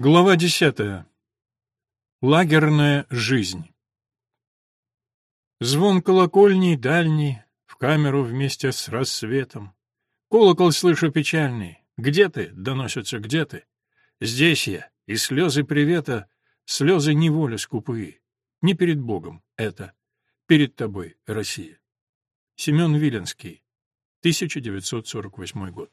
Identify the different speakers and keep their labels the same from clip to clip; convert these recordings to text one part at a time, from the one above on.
Speaker 1: Глава десятая. Лагерная жизнь. Звон колокольней дальний, в камеру вместе с рассветом. Колокол слышу печальный. Где ты? Доносятся, где ты? Здесь я, и слезы привета, слезы неволи скупые. Не перед Богом это, перед тобой, Россия. Семен Виленский, 1948 год.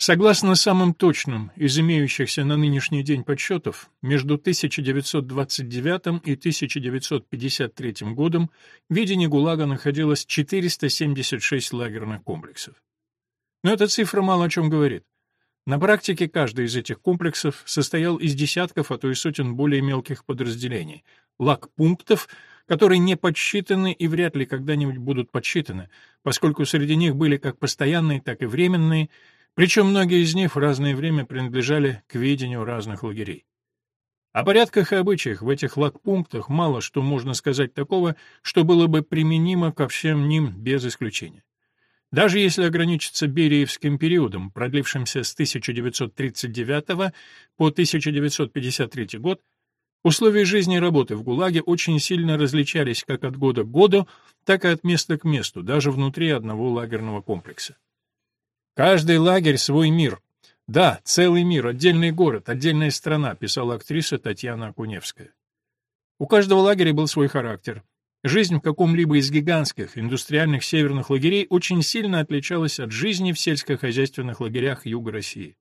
Speaker 1: Согласно самым точным из имеющихся на нынешний день подсчетов, между 1929 и 1953 годом в видении ГУЛАГа находилось 476 лагерных комплексов. Но эта цифра мало о чем говорит. На практике каждый из этих комплексов состоял из десятков, а то и сотен более мелких подразделений, лагпунктов, которые не подсчитаны и вряд ли когда-нибудь будут подсчитаны, поскольку среди них были как постоянные, так и временные, причем многие из них в разное время принадлежали к ведению разных лагерей. О порядках и обычаях в этих лагпунктах мало что можно сказать такого, что было бы применимо ко всем ним без исключения. Даже если ограничиться Бериевским периодом, продлившимся с 1939 по 1953 год, условия жизни и работы в ГУЛАГе очень сильно различались как от года к году, так и от места к месту, даже внутри одного лагерного комплекса. Каждый лагерь — свой мир. Да, целый мир, отдельный город, отдельная страна, писала актриса Татьяна Акуневская. У каждого лагеря был свой характер. Жизнь в каком-либо из гигантских индустриальных северных лагерей очень сильно отличалась от жизни в сельскохозяйственных лагерях Юга России.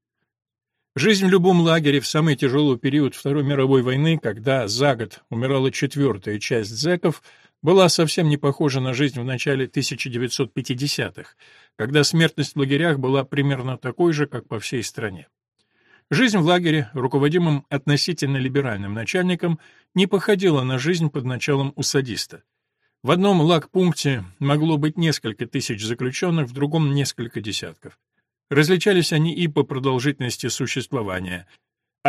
Speaker 1: Жизнь в любом лагере в самый тяжелый период Второй мировой войны, когда за год умирала четвертая часть зэков, была совсем не похожа на жизнь в начале 1950-х, когда смертность в лагерях была примерно такой же, как по всей стране. Жизнь в лагере, руководимом относительно либеральным начальником, не походила на жизнь под началом у садиста. В одном лагпункте могло быть несколько тысяч заключенных, в другом — несколько десятков. Различались они и по продолжительности существования —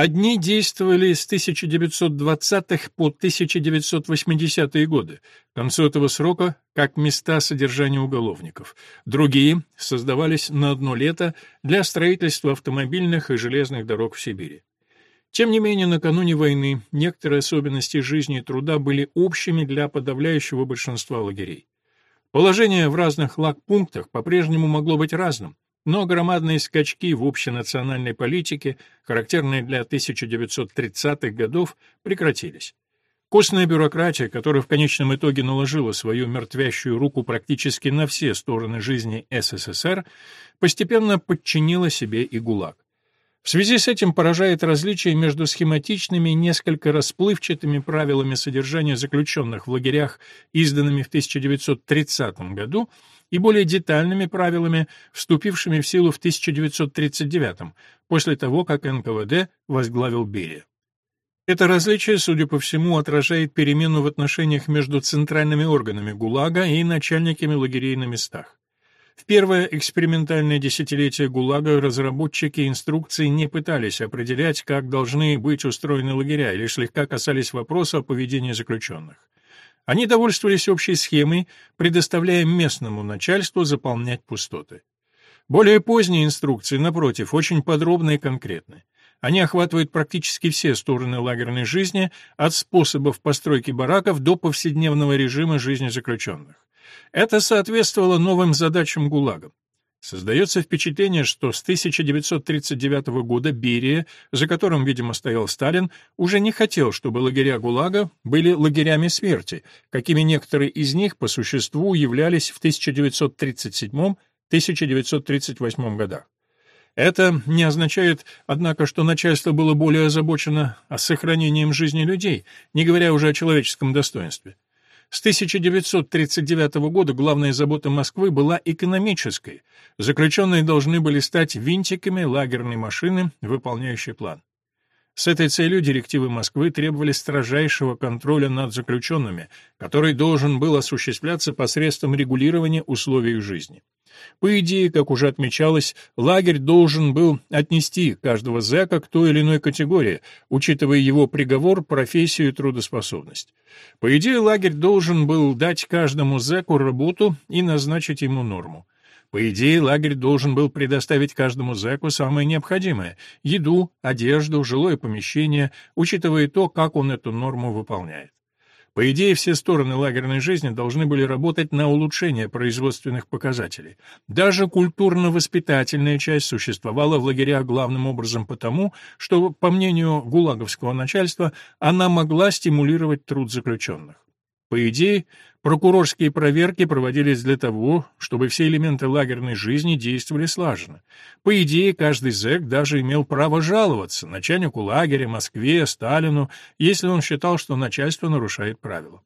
Speaker 1: Одни действовали с 1920-х по 1980-е годы, к концу этого срока как места содержания уголовников. Другие создавались на одно лето для строительства автомобильных и железных дорог в Сибири. Тем не менее, накануне войны некоторые особенности жизни и труда были общими для подавляющего большинства лагерей. Положение в разных лагпунктах по-прежнему могло быть разным, но громадные скачки в общенациональной политике, характерные для 1930-х годов, прекратились. Костная бюрократия, которая в конечном итоге наложила свою мертвящую руку практически на все стороны жизни СССР, постепенно подчинила себе и ГУЛАГ. В связи с этим поражает различие между схематичными и несколько расплывчатыми правилами содержания заключенных в лагерях, изданными в 1930 году, и более детальными правилами, вступившими в силу в 1939 после того, как НКВД возглавил Берия. Это различие, судя по всему, отражает перемену в отношениях между центральными органами ГУЛАГа и начальниками лагерей на местах. В первое экспериментальное десятилетие ГУЛАГа разработчики инструкции не пытались определять, как должны быть устроены лагеря, и лишь слегка касались вопроса о поведении заключенных. Они довольствовались общей схемой, предоставляя местному начальству заполнять пустоты. Более поздние инструкции, напротив, очень подробны и конкретны. Они охватывают практически все стороны лагерной жизни, от способов постройки бараков до повседневного режима жизни заключенных. Это соответствовало новым задачам ГУЛАГа. Создается впечатление, что с 1939 года Берия, за которым, видимо, стоял Сталин, уже не хотел, чтобы лагеря ГУЛАГа были лагерями смерти, какими некоторые из них по существу являлись в 1937-1938 годах. Это не означает, однако, что начальство было более озабочено о сохранении жизни людей, не говоря уже о человеческом достоинстве. С 1939 года главная забота Москвы была экономической. Заключенные должны были стать винтиками лагерной машины, выполняющей план. С этой целью директивы Москвы требовали строжайшего контроля над заключенными, который должен был осуществляться посредством регулирования условий их жизни. По идее, как уже отмечалось, лагерь должен был отнести каждого зэка к той или иной категории, учитывая его приговор, профессию и трудоспособность. По идее, лагерь должен был дать каждому зэку работу и назначить ему норму. По идее, лагерь должен был предоставить каждому зэку самое необходимое — еду, одежду, жилое помещение, учитывая то, как он эту норму выполняет. По идее, все стороны лагерной жизни должны были работать на улучшение производственных показателей. Даже культурно-воспитательная часть существовала в лагерях главным образом потому, что, по мнению гулаговского начальства, она могла стимулировать труд заключенных. По идее, прокурорские проверки проводились для того, чтобы все элементы лагерной жизни действовали слаженно. По идее, каждый зэк даже имел право жаловаться начальнику лагеря, Москве, Сталину, если он считал, что начальство нарушает правила.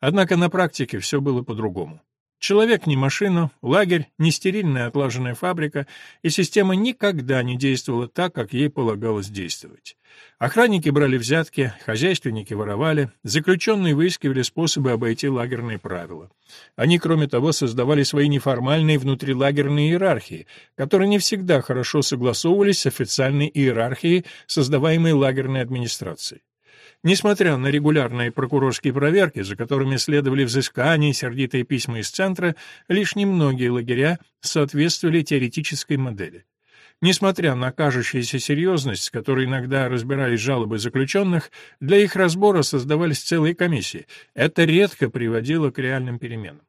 Speaker 1: Однако на практике все было по-другому. Человек не машина, лагерь не стерильная отлаженная фабрика, и система никогда не действовала так, как ей полагалось действовать. Охранники брали взятки, хозяйственники воровали, заключенные выискивали способы обойти лагерные правила. Они, кроме того, создавали свои неформальные внутрилагерные иерархии, которые не всегда хорошо согласовывались с официальной иерархией, создаваемой лагерной администрацией. Несмотря на регулярные прокурорские проверки, за которыми следовали взыскания и сердитые письма из центра, лишь немногие лагеря соответствовали теоретической модели. Несмотря на кажущуюся серьезность, с которой иногда разбирались жалобы заключенных, для их разбора создавались целые комиссии. Это редко приводило к реальным переменам.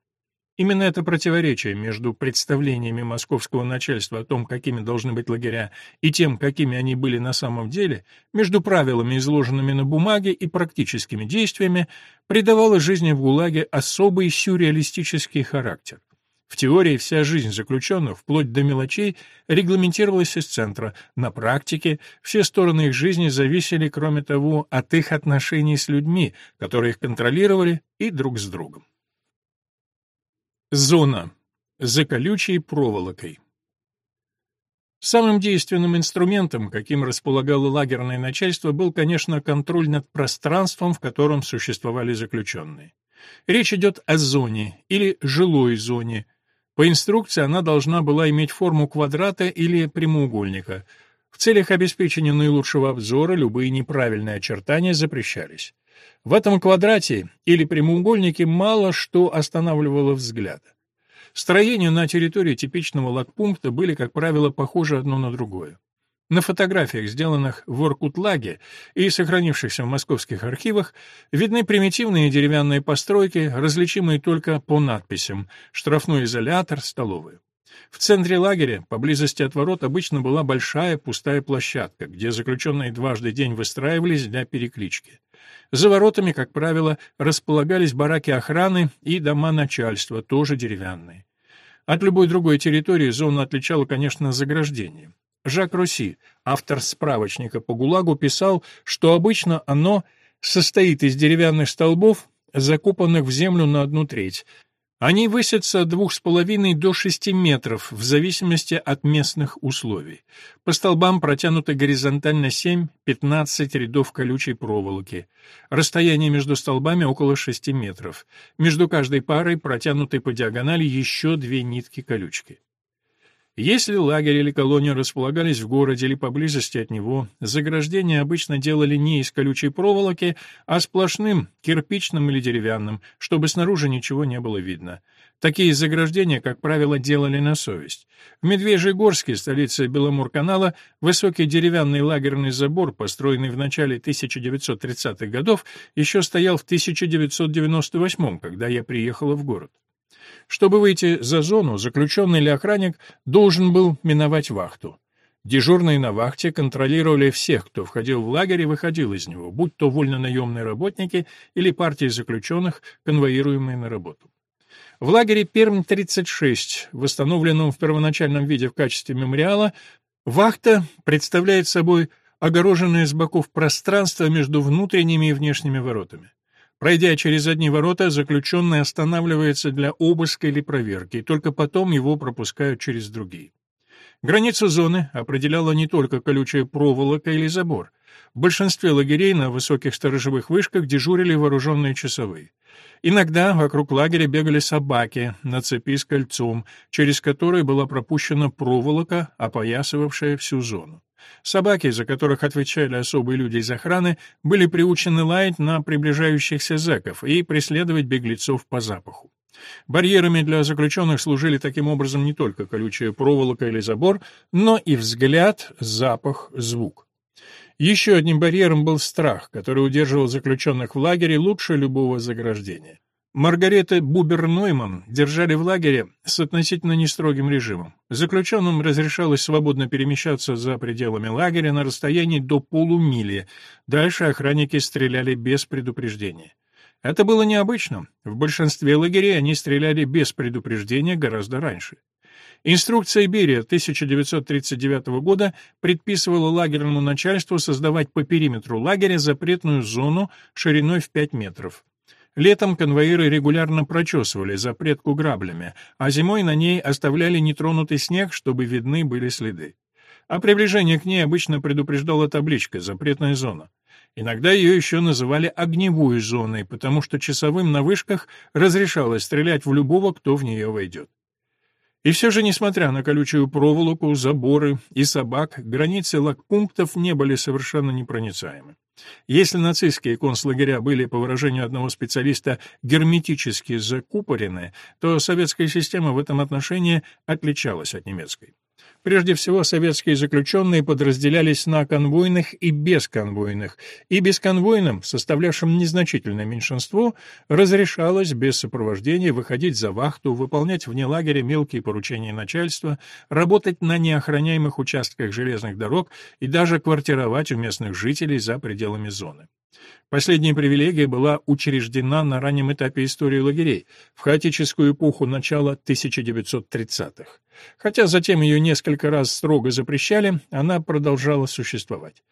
Speaker 1: Именно это противоречие между представлениями московского начальства о том, какими должны быть лагеря, и тем, какими они были на самом деле, между правилами, изложенными на бумаге, и практическими действиями, придавало жизни в ГУЛАГе особый сюрреалистический характер. В теории вся жизнь заключенных, вплоть до мелочей, регламентировалась из центра. На практике все стороны их жизни зависели, кроме того, от их отношений с людьми, которые их контролировали, и друг с другом. Зона. За колючей проволокой. Самым действенным инструментом, каким располагало лагерное начальство, был, конечно, контроль над пространством, в котором существовали заключенные. Речь идет о зоне или жилой зоне. По инструкции она должна была иметь форму квадрата или прямоугольника. В целях обеспечения наилучшего обзора любые неправильные очертания запрещались. В этом квадрате или прямоугольнике мало что останавливало взгляд. Строения на территории типичного лагпункта были, как правило, похожи одно на другое. На фотографиях, сделанных в Оркутлаге и сохранившихся в московских архивах, видны примитивные деревянные постройки, различимые только по надписям «Штрафной изолятор», «Столовая». В центре лагеря, поблизости от ворот, обычно была большая пустая площадка, где заключенные дважды день выстраивались для переклички. За воротами, как правило, располагались бараки охраны и дома начальства, тоже деревянные. От любой другой территории зону отличало, конечно, заграждение. Жак Руси, автор справочника по ГУЛАГу, писал, что обычно оно состоит из деревянных столбов, закопанных в землю на одну треть, они высятся от двух с половиной до шести метров, в зависимости от местных условий. По столбам протянуты горизонтально 7-15 рядов колючей проволоки. Расстояние между столбами около 6 метров. Между каждой парой протянуты по диагонали еще две нитки колючки. Если лагерь или колония располагались в городе или поблизости от него, заграждения обычно делали не из колючей проволоки, а сплошным, кирпичным или деревянным, чтобы снаружи ничего не было видно. Такие заграждения, как правило, делали на совесть. В Медвежьегорске, столице Беломорканала, высокий деревянный лагерный забор, построенный в начале 1930-х годов, еще стоял в 1998 когда я приехала в город. Чтобы выйти за зону, заключенный или охранник должен был миновать вахту. Дежурные на вахте контролировали всех, кто входил в лагерь и выходил из него, будь то вольно-наемные работники или партии заключенных, конвоируемые на работу. В лагере Пермь-36, восстановленном в первоначальном виде в качестве мемориала, вахта представляет собой огороженное с боков пространство между внутренними и внешними воротами. Пройдя через одни ворота, заключенный останавливается для обыска или проверки, и только потом его пропускают через другие. Границу зоны определяла не только колючая проволока или забор. В большинстве лагерей на высоких сторожевых вышках дежурили вооруженные часовые. Иногда вокруг лагеря бегали собаки на цепи с кольцом, через которое была пропущена проволока, опоясывавшая всю зону. Собаки, за которых отвечали особые люди из охраны, были приучены лаять на приближающихся зэков и преследовать беглецов по запаху. Барьерами для заключенных служили таким образом не только колючая проволока или забор, но и взгляд, запах, звук. Еще одним барьером был страх, который удерживал заключенных в лагере лучше любого заграждения. Маргарета Бубер-Нойман держали в лагере с относительно нестрогим режимом. Заключенным разрешалось свободно перемещаться за пределами лагеря на расстоянии до полумили. Дальше охранники стреляли без предупреждения. Это было необычно. В большинстве лагерей они стреляли без предупреждения гораздо раньше. Инструкция Берия 1939 года предписывала лагерному начальству создавать по периметру лагеря запретную зону шириной в 5 метров. Летом конвоиры регулярно прочесывали запретку граблями, а зимой на ней оставляли нетронутый снег, чтобы видны были следы. О приближении к ней обычно предупреждала табличка «Запретная зона». Иногда ее еще называли огневой зоной, потому что часовым на вышках разрешалось стрелять в любого, кто в нее войдет. И все же, несмотря на колючую проволоку, заборы и собак, границы лагпунктов не были совершенно непроницаемы. Если нацистские концлагеря были, по выражению одного специалиста, герметически закупорены, то советская система в этом отношении отличалась от немецкой. Прежде всего, советские заключенные подразделялись на конвойных и бесконвойных, и бесконвойным, составлявшим незначительное меньшинство, разрешалось без сопровождения выходить за вахту, выполнять вне лагеря мелкие поручения начальства, работать на неохраняемых участках железных дорог и даже квартировать у местных жителей за пределами зоны. Последняя привилегия была учреждена на раннем этапе истории лагерей, в хаотическую эпоху начала 1930-х. Хотя затем ее несколько раз строго запрещали, она продолжала существовать.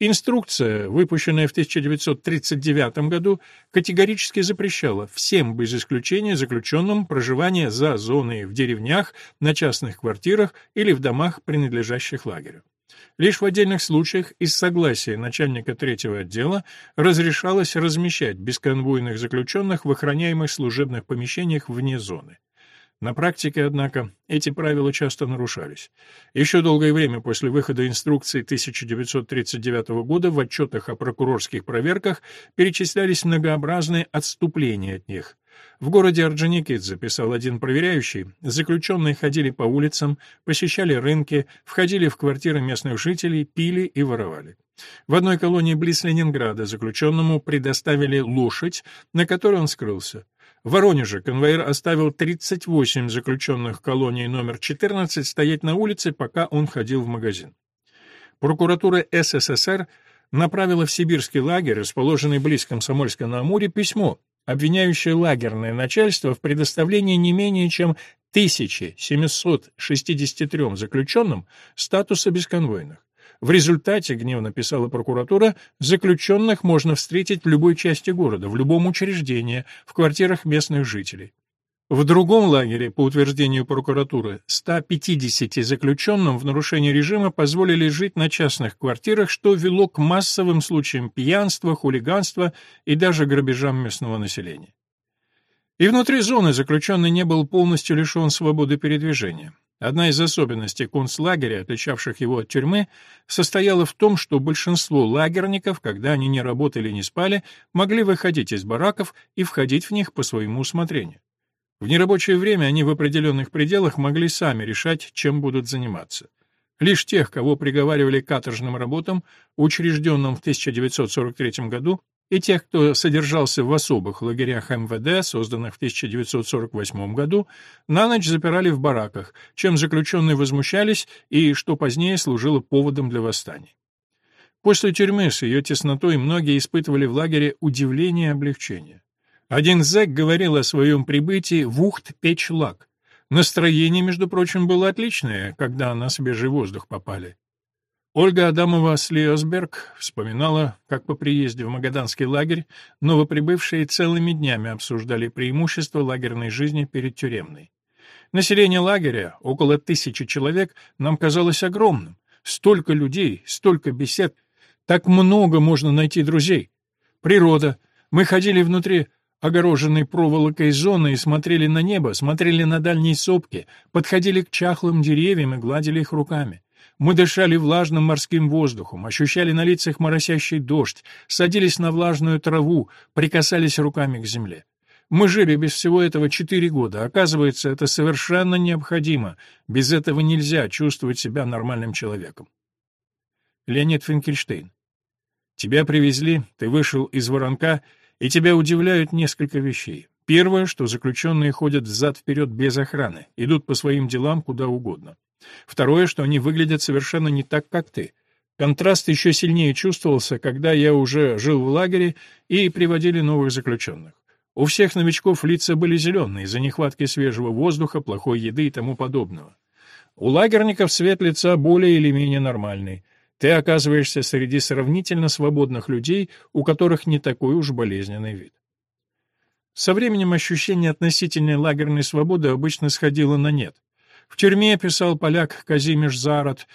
Speaker 1: Инструкция, выпущенная в 1939 году, категорически запрещала всем без исключения заключенным проживание за зоной в деревнях, на частных квартирах или в домах, принадлежащих лагерю. Лишь в отдельных случаях из согласия начальника третьего отдела разрешалось размещать бесконвойных заключенных в охраняемых служебных помещениях вне зоны. На практике, однако, эти правила часто нарушались. Еще долгое время после выхода инструкции 1939 года в отчетах о прокурорских проверках перечислялись многообразные отступления от них. В городе Орджоникидзе, записал один проверяющий, заключенные ходили по улицам, посещали рынки, входили в квартиры местных жителей, пили и воровали. В одной колонии близ Ленинграда заключенному предоставили лошадь, на которой он скрылся. В Воронеже конвоир оставил 38 заключенных колонии номер 14 стоять на улице, пока он ходил в магазин. Прокуратура СССР направила в сибирский лагерь, расположенный близ Комсомольска-на-Амуре, письмо, обвиняющее лагерное начальство в предоставлении не менее чем 1763 заключенным статуса бесконвойных. В результате, гневно писала прокуратура, заключенных можно встретить в любой части города, в любом учреждении, в квартирах местных жителей. В другом лагере, по утверждению прокуратуры, 150 заключенным в нарушении режима позволили жить на частных квартирах, что вело к массовым случаям пьянства, хулиганства и даже грабежам местного населения. И внутри зоны заключенный не был полностью лишен свободы передвижения. Одна из особенностей концлагеря, отличавших его от тюрьмы, состояла в том, что большинство лагерников, когда они не работали и не спали, могли выходить из бараков и входить в них по своему усмотрению. В нерабочее время они в определенных пределах могли сами решать, чем будут заниматься. Лишь тех, кого приговаривали к каторжным работам, учрежденным в 1943 году, и тех, кто содержался в особых лагерях МВД, созданных в 1948 году, на ночь запирали в бараках, чем заключенные возмущались и, что позднее служило поводом для восстаний. После тюрьмы с ее теснотой многие испытывали в лагере удивление и облегчение. Один зэк говорил о своем прибытии в Ухт-Печ-Лак. Настроение, между прочим, было отличное, когда на свежий воздух попали. Ольга Адамова Слиосберг вспоминала, как по приезде в Магаданский лагерь новоприбывшие целыми днями обсуждали преимущества лагерной жизни перед тюремной. Население лагеря, около тысячи человек, нам казалось огромным. Столько людей, столько бесед, так много можно найти друзей. Природа. Мы ходили внутри огороженной проволокой зоны и смотрели на небо, смотрели на дальние сопки, подходили к чахлым деревьям и гладили их руками. Мы дышали влажным морским воздухом, ощущали на лицах моросящий дождь, садились на влажную траву, прикасались руками к земле. Мы жили без всего этого четыре года. Оказывается, это совершенно необходимо. Без этого нельзя чувствовать себя нормальным человеком. Леонид Финкельштейн. Тебя привезли, ты вышел из воронка, и тебя удивляют несколько вещей. Первое, что заключенные ходят взад-вперед без охраны, идут по своим делам куда угодно. Второе, что они выглядят совершенно не так, как ты. Контраст еще сильнее чувствовался, когда я уже жил в лагере и приводили новых заключенных. У всех новичков лица были зеленые из-за нехватки свежего воздуха, плохой еды и тому подобного. У лагерников цвет лица более или менее нормальный. Ты оказываешься среди сравнительно свободных людей, у которых не такой уж болезненный вид. Со временем ощущение относительной лагерной свободы обычно сходило на нет. В тюрьме, писал поляк Казимиш Зарат,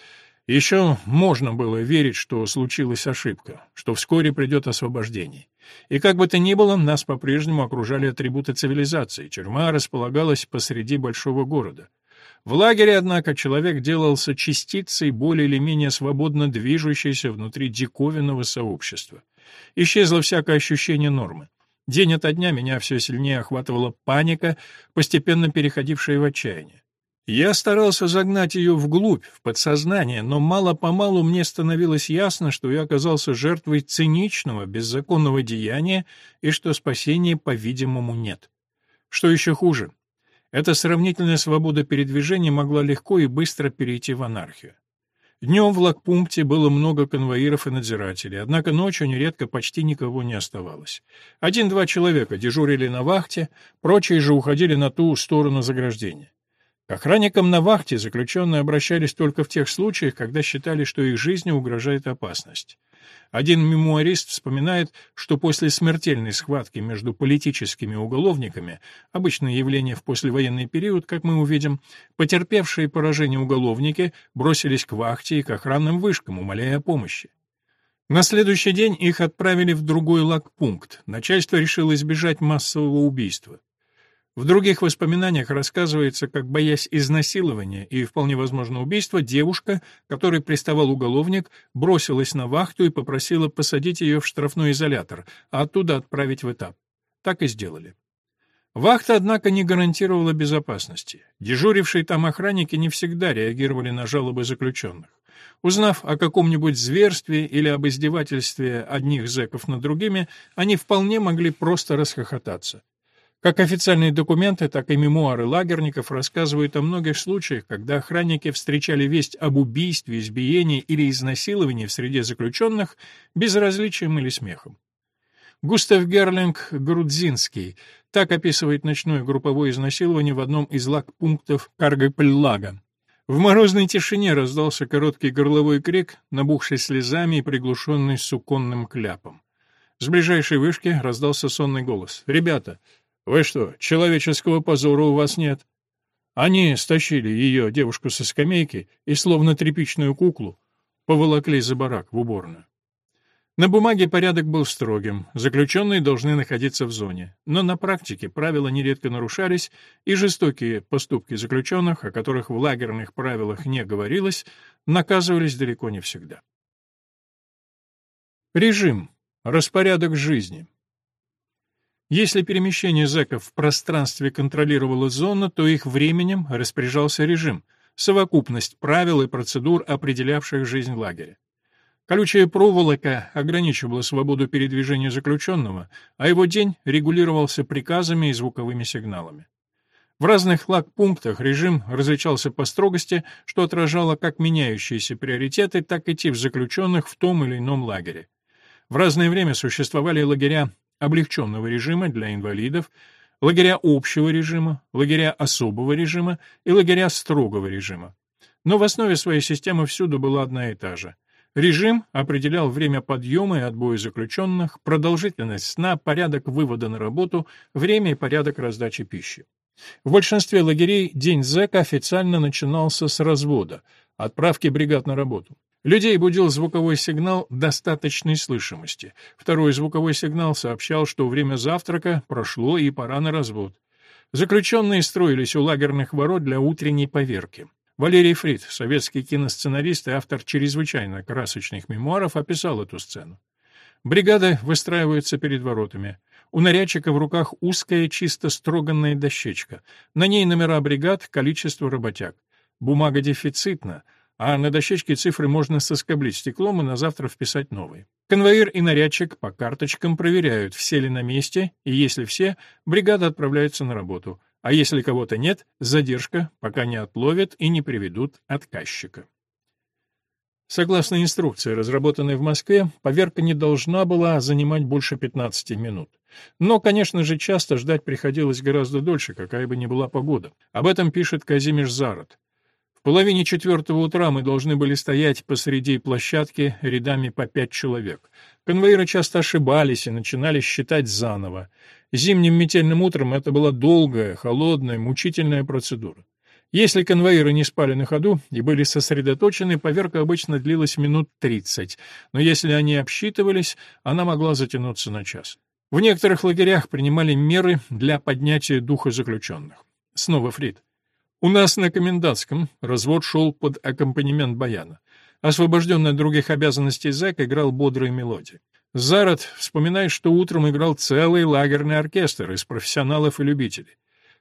Speaker 1: еще можно было верить, что случилась ошибка, что вскоре придет освобождение. И как бы то ни было, нас по-прежнему окружали атрибуты цивилизации. Тюрьма располагалась посреди большого города. В лагере, однако, человек делался частицей более или менее свободно движущейся внутри диковинного сообщества. Исчезло всякое ощущение нормы. День ото дня меня все сильнее охватывала паника, постепенно переходившая в отчаяние. Я старался загнать ее вглубь, в подсознание, но мало-помалу мне становилось ясно, что я оказался жертвой циничного, беззаконного деяния и что спасения, по-видимому, нет. Что еще хуже, эта сравнительная свобода передвижения могла легко и быстро перейти в анархию. Днем в лагпункте было много конвоиров и надзирателей, однако ночью нередко почти никого не оставалось. Один-два человека дежурили на вахте, прочие же уходили на ту сторону заграждения. К охранникам на вахте заключенные обращались только в тех случаях, когда считали, что их жизни угрожает опасность. Один мемуарист вспоминает, что после смертельной схватки между политическими уголовниками, обычное явление в послевоенный период, как мы увидим, потерпевшие поражение уголовники бросились к вахте и к охранным вышкам, умоляя о помощи. На следующий день их отправили в другой лагпункт. Начальство решило избежать массового убийства. В других воспоминаниях рассказывается, как, боясь изнасилования и, вполне возможно, убийства, девушка, которой приставал уголовник, бросилась на вахту и попросила посадить ее в штрафной изолятор, а оттуда отправить в этап. Так и сделали. Вахта, однако, не гарантировала безопасности. Дежурившие там охранники не всегда реагировали на жалобы заключенных. Узнав о каком-нибудь зверстве или об издевательстве одних зэков над другими, они вполне могли просто расхохотаться. Как официальные документы, так и мемуары лагерников рассказывают о многих случаях, когда охранники встречали весть об убийстве, избиении или изнасиловании в среде заключенных безразличием или смехом. Густав Герлинг Грудзинский так описывает ночное групповое изнасилование в одном из лагпунктов Каргопеллага. В морозной тишине раздался короткий горловой крик, набухший слезами и приглушенный суконным кляпом. С ближайшей вышки раздался сонный голос. «Ребята, вы что, человеческого позора у вас нет? Они стащили ее, девушку со скамейки, и, словно тряпичную куклу, поволокли за барак в уборную. На бумаге порядок был строгим, заключенные должны находиться в зоне, но на практике правила нередко нарушались, и жестокие поступки заключенных, о которых в лагерных правилах не говорилось, наказывались далеко не всегда. Режим. Распорядок жизни. Если перемещение зэков в пространстве контролировала зона, то их временем распоряжался режим, совокупность правил и процедур, определявших жизнь лагеря. Колючая проволока ограничивала свободу передвижения заключенного, а его день регулировался приказами и звуковыми сигналами. В разных лагпунктах режим различался по строгости, что отражало как меняющиеся приоритеты, так и тип заключенных в том или ином лагере. В разное время существовали лагеря облегченного режима для инвалидов, лагеря общего режима, лагеря особого режима и лагеря строгого режима. Но в основе своей системы всюду была одна и та же. Режим определял время подъема и отбоя заключенных, продолжительность сна, порядок вывода на работу, время и порядок раздачи пищи. В большинстве лагерей день зэка официально начинался с развода, отправки бригад на работу. Людей будил звуковой сигнал достаточной слышимости. Второй звуковой сигнал сообщал, что время завтрака прошло и пора на развод. Заключенные строились у лагерных ворот для утренней поверки. Валерий Фрид, советский киносценарист и автор чрезвычайно красочных мемуаров, описал эту сцену. Бригады выстраиваются перед воротами. У нарядчика в руках узкая, чисто строганная дощечка. На ней номера бригад, количество работяг. Бумага дефицитна, а на дощечке цифры можно соскоблить стеклом и на завтра вписать новые. Конвоир и нарядчик по карточкам проверяют, все ли на месте, и если все, бригада отправляется на работу, а если кого-то нет, задержка, пока не отловят и не приведут отказчика. Согласно инструкции, разработанной в Москве, поверка не должна была занимать больше 15 минут. Но, конечно же, часто ждать приходилось гораздо дольше, какая бы ни была погода. Об этом пишет Казимиш Зарод половине четвертого утра мы должны были стоять посреди площадки рядами по пять человек. Конвоиры часто ошибались и начинали считать заново. Зимним метельным утром это была долгая, холодная, мучительная процедура. Если конвоиры не спали на ходу и были сосредоточены, поверка обычно длилась минут 30, но если они обсчитывались, она могла затянуться на час. В некоторых лагерях принимали меры для поднятия духа заключенных. Снова Фрид. У нас на комендантском развод шел под аккомпанемент баяна. Освобожденный от других обязанностей зэк играл бодрые мелодии. Зарод вспоминает, что утром играл целый лагерный оркестр из профессионалов и любителей.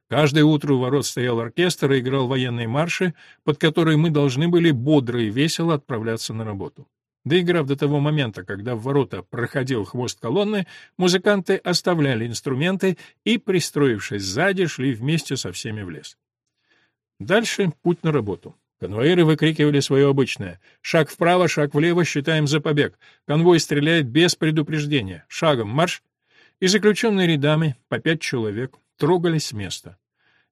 Speaker 1: Каждое утро у ворот стоял оркестр и играл военные марши, под которые мы должны были бодро и весело отправляться на работу. Доиграв до того момента, когда в ворота проходил хвост колонны, музыканты оставляли инструменты и, пристроившись сзади, шли вместе со всеми в лес. Дальше путь на работу. Конвоиры выкрикивали свое обычное. Шаг вправо, шаг влево, считаем за побег. Конвой стреляет без предупреждения. Шагом марш. И заключенные рядами, по пять человек, трогались с места.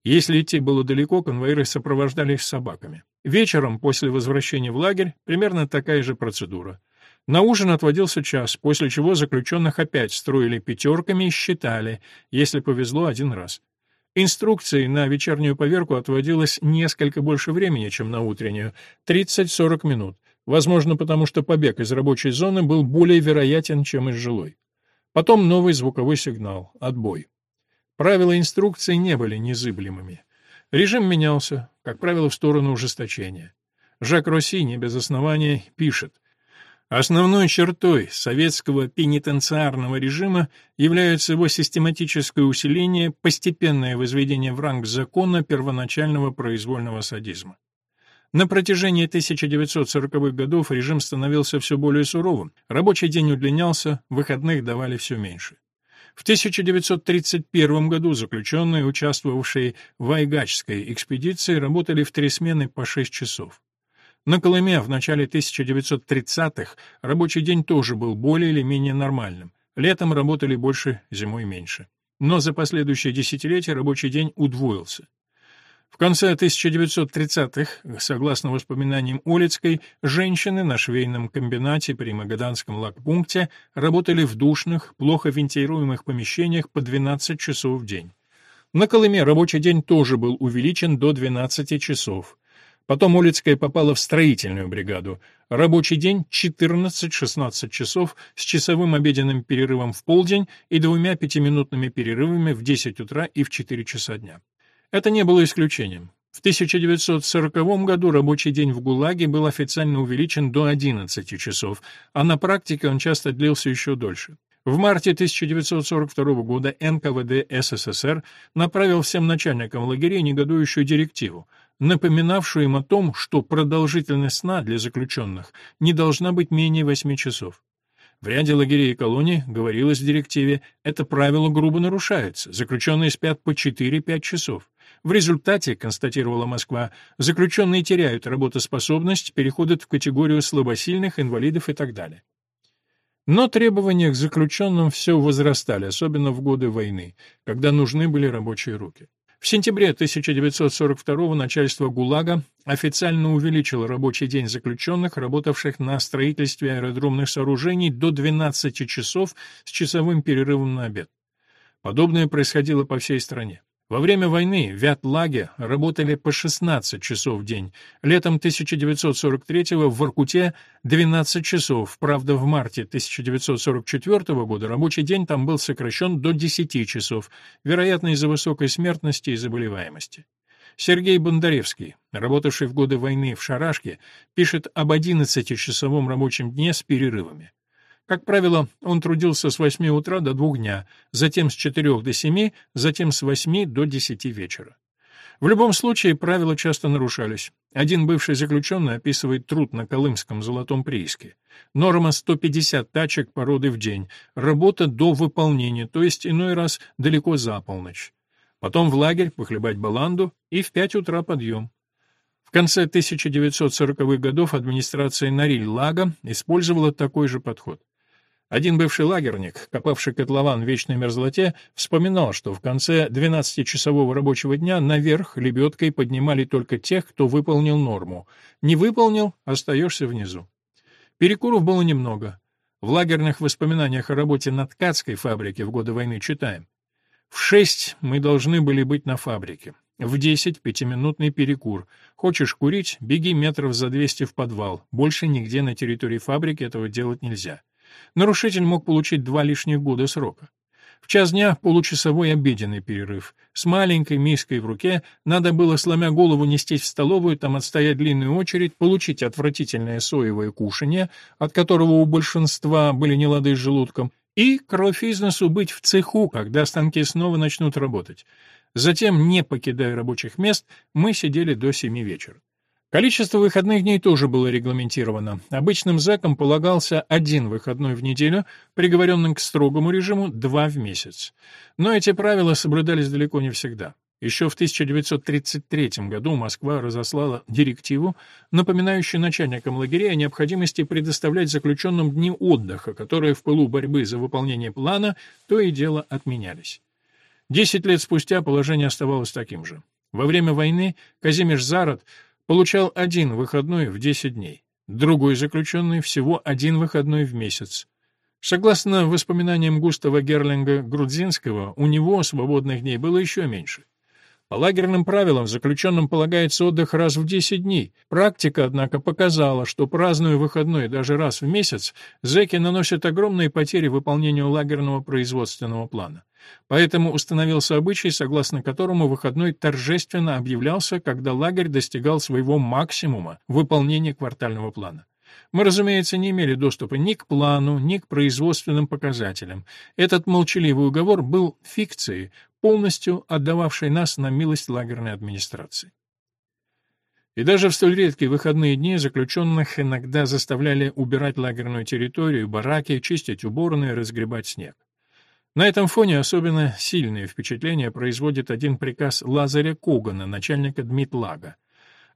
Speaker 1: Если идти было далеко, конвоиры сопровождали их собаками. Вечером, после возвращения в лагерь, примерно такая же процедура. На ужин отводился час, после чего заключенных опять строили пятерками и считали, если повезло один раз. Инструкции на вечернюю поверку отводилось несколько больше времени, чем на утреннюю — 30-40 минут, возможно, потому что побег из рабочей зоны был более вероятен, чем из жилой. Потом новый звуковой сигнал — отбой. Правила инструкции не были незыблемыми. Режим менялся, как правило, в сторону ужесточения. Жак Росси не без основания пишет — Основной чертой советского пенитенциарного режима является его систематическое усиление, постепенное возведение в ранг закона первоначального произвольного садизма. На протяжении 1940-х годов режим становился все более суровым, рабочий день удлинялся, выходных давали все меньше. В 1931 году заключенные, участвовавшие в Айгачской экспедиции, работали в три смены по 6 часов. На Колыме в начале 1930-х рабочий день тоже был более или менее нормальным. Летом работали больше, зимой меньше. Но за последующие десятилетия рабочий день удвоился. В конце 1930-х, согласно воспоминаниям Олицкой, женщины на швейном комбинате при Магаданском лагпункте работали в душных, плохо вентилируемых помещениях по 12 часов в день. На Колыме рабочий день тоже был увеличен до 12 часов. Потом Улицкая попала в строительную бригаду. Рабочий день 14-16 часов с часовым обеденным перерывом в полдень и двумя пятиминутными перерывами в 10 утра и в 4 часа дня. Это не было исключением. В 1940 году рабочий день в ГУЛАГе был официально увеличен до 11 часов, а на практике он часто длился еще дольше. В марте 1942 года НКВД СССР направил всем начальникам лагерей негодующую директиву напоминавшую им о том, что продолжительность сна для заключенных не должна быть менее 8 часов. В ряде лагерей и колоний, говорилось в директиве, это правило грубо нарушается, заключенные спят по 4-5 часов. В результате, констатировала Москва, заключенные теряют работоспособность, переходят в категорию слабосильных, инвалидов и так далее. Но требования к заключенным все возрастали, особенно в годы войны, когда нужны были рабочие руки. В сентябре 1942 начальство ГУЛАГа официально увеличило рабочий день заключенных, работавших на строительстве аэродромных сооружений, до 12 часов с часовым перерывом на обед. Подобное происходило по всей стране. Во время войны в Вятлаге работали по 16 часов в день. Летом 1943-го в Воркуте 12 часов. Правда, в марте 1944 года рабочий день там был сокращен до 10 часов, вероятно, из-за высокой смертности и заболеваемости. Сергей Бондаревский, работавший в годы войны в Шарашке, пишет об 11-часовом рабочем дне с перерывами. Как правило, он трудился с 8 утра до 2 дня, затем с 4 до 7, затем с 8 до 10 вечера. В любом случае, правила часто нарушались. Один бывший заключенный описывает труд на Колымском золотом прииске. Норма 150 тачек породы в день, работа до выполнения, то есть иной раз далеко за полночь. Потом в лагерь похлебать баланду и в 5 утра подъем. В конце 1940-х годов администрация Нориль-Лага использовала такой же подход. Один бывший лагерник, копавший котлован в вечной мерзлоте, вспоминал, что в конце 12-часового рабочего дня наверх лебедкой поднимали только тех, кто выполнил норму. Не выполнил — остаешься внизу. Перекуров было немного. В лагерных воспоминаниях о работе на ткацкой фабрике в годы войны читаем. В шесть мы должны были быть на фабрике. В десять — пятиминутный перекур. Хочешь курить — беги метров за двести в подвал. Больше нигде на территории фабрики этого делать нельзя. Нарушитель мог получить два лишних года срока. В час дня получасовой обеденный перерыв. С маленькой миской в руке надо было, сломя голову, нестись в столовую, там отстоять длинную очередь, получить отвратительное соевое кушанье, от которого у большинства были нелады с желудком, и кровь из носу быть в цеху, когда станки снова начнут работать. Затем, не покидая рабочих мест, мы сидели до семи вечера. Количество выходных дней тоже было регламентировано. Обычным зэкам полагался один выходной в неделю, приговоренным к строгому режиму два в месяц. Но эти правила соблюдались далеко не всегда. Еще в 1933 году Москва разослала директиву, напоминающую начальникам лагерей о необходимости предоставлять заключенным дни отдыха, которые в пылу борьбы за выполнение плана то и дело отменялись. Десять лет спустя положение оставалось таким же. Во время войны Казимир Зарод получал один выходной в 10 дней, другой заключенный всего один выходной в месяц. Согласно воспоминаниям Густава Герлинга Грудзинского, у него свободных дней было еще меньше. По лагерным правилам заключенным полагается отдых раз в 10 дней. Практика, однако, показала, что празднуя выходной даже раз в месяц, зэки наносят огромные потери выполнению лагерного производственного плана. Поэтому установился обычай, согласно которому выходной торжественно объявлялся, когда лагерь достигал своего максимума выполнения квартального плана. Мы, разумеется, не имели доступа ни к плану, ни к производственным показателям. Этот молчаливый уговор был фикцией, полностью отдававшей нас на милость лагерной администрации. И даже в столь редкие выходные дни заключенных иногда заставляли убирать лагерную территорию, бараки, чистить уборные, разгребать снег. На этом фоне особенно сильное впечатление производит один приказ Лазаря Когана, начальника Дмитлага.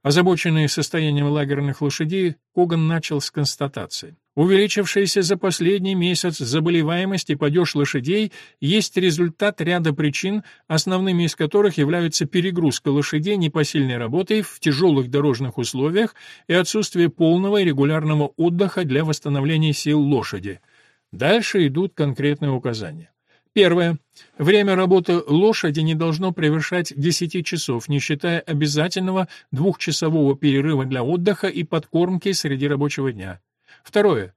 Speaker 1: Озабоченный состоянием лагерных лошадей, Коган начал с констатации. Увеличившаяся за последний месяц заболеваемость и падеж лошадей есть результат ряда причин, основными из которых являются перегрузка лошадей непосильной работой в тяжелых дорожных условиях и отсутствие полного и регулярного отдыха для восстановления сил лошади. Дальше идут конкретные указания. Первое. Время работы лошади не должно превышать 10 часов, не считая обязательного двухчасового перерыва для отдыха и подкормки среди рабочего дня. Второе.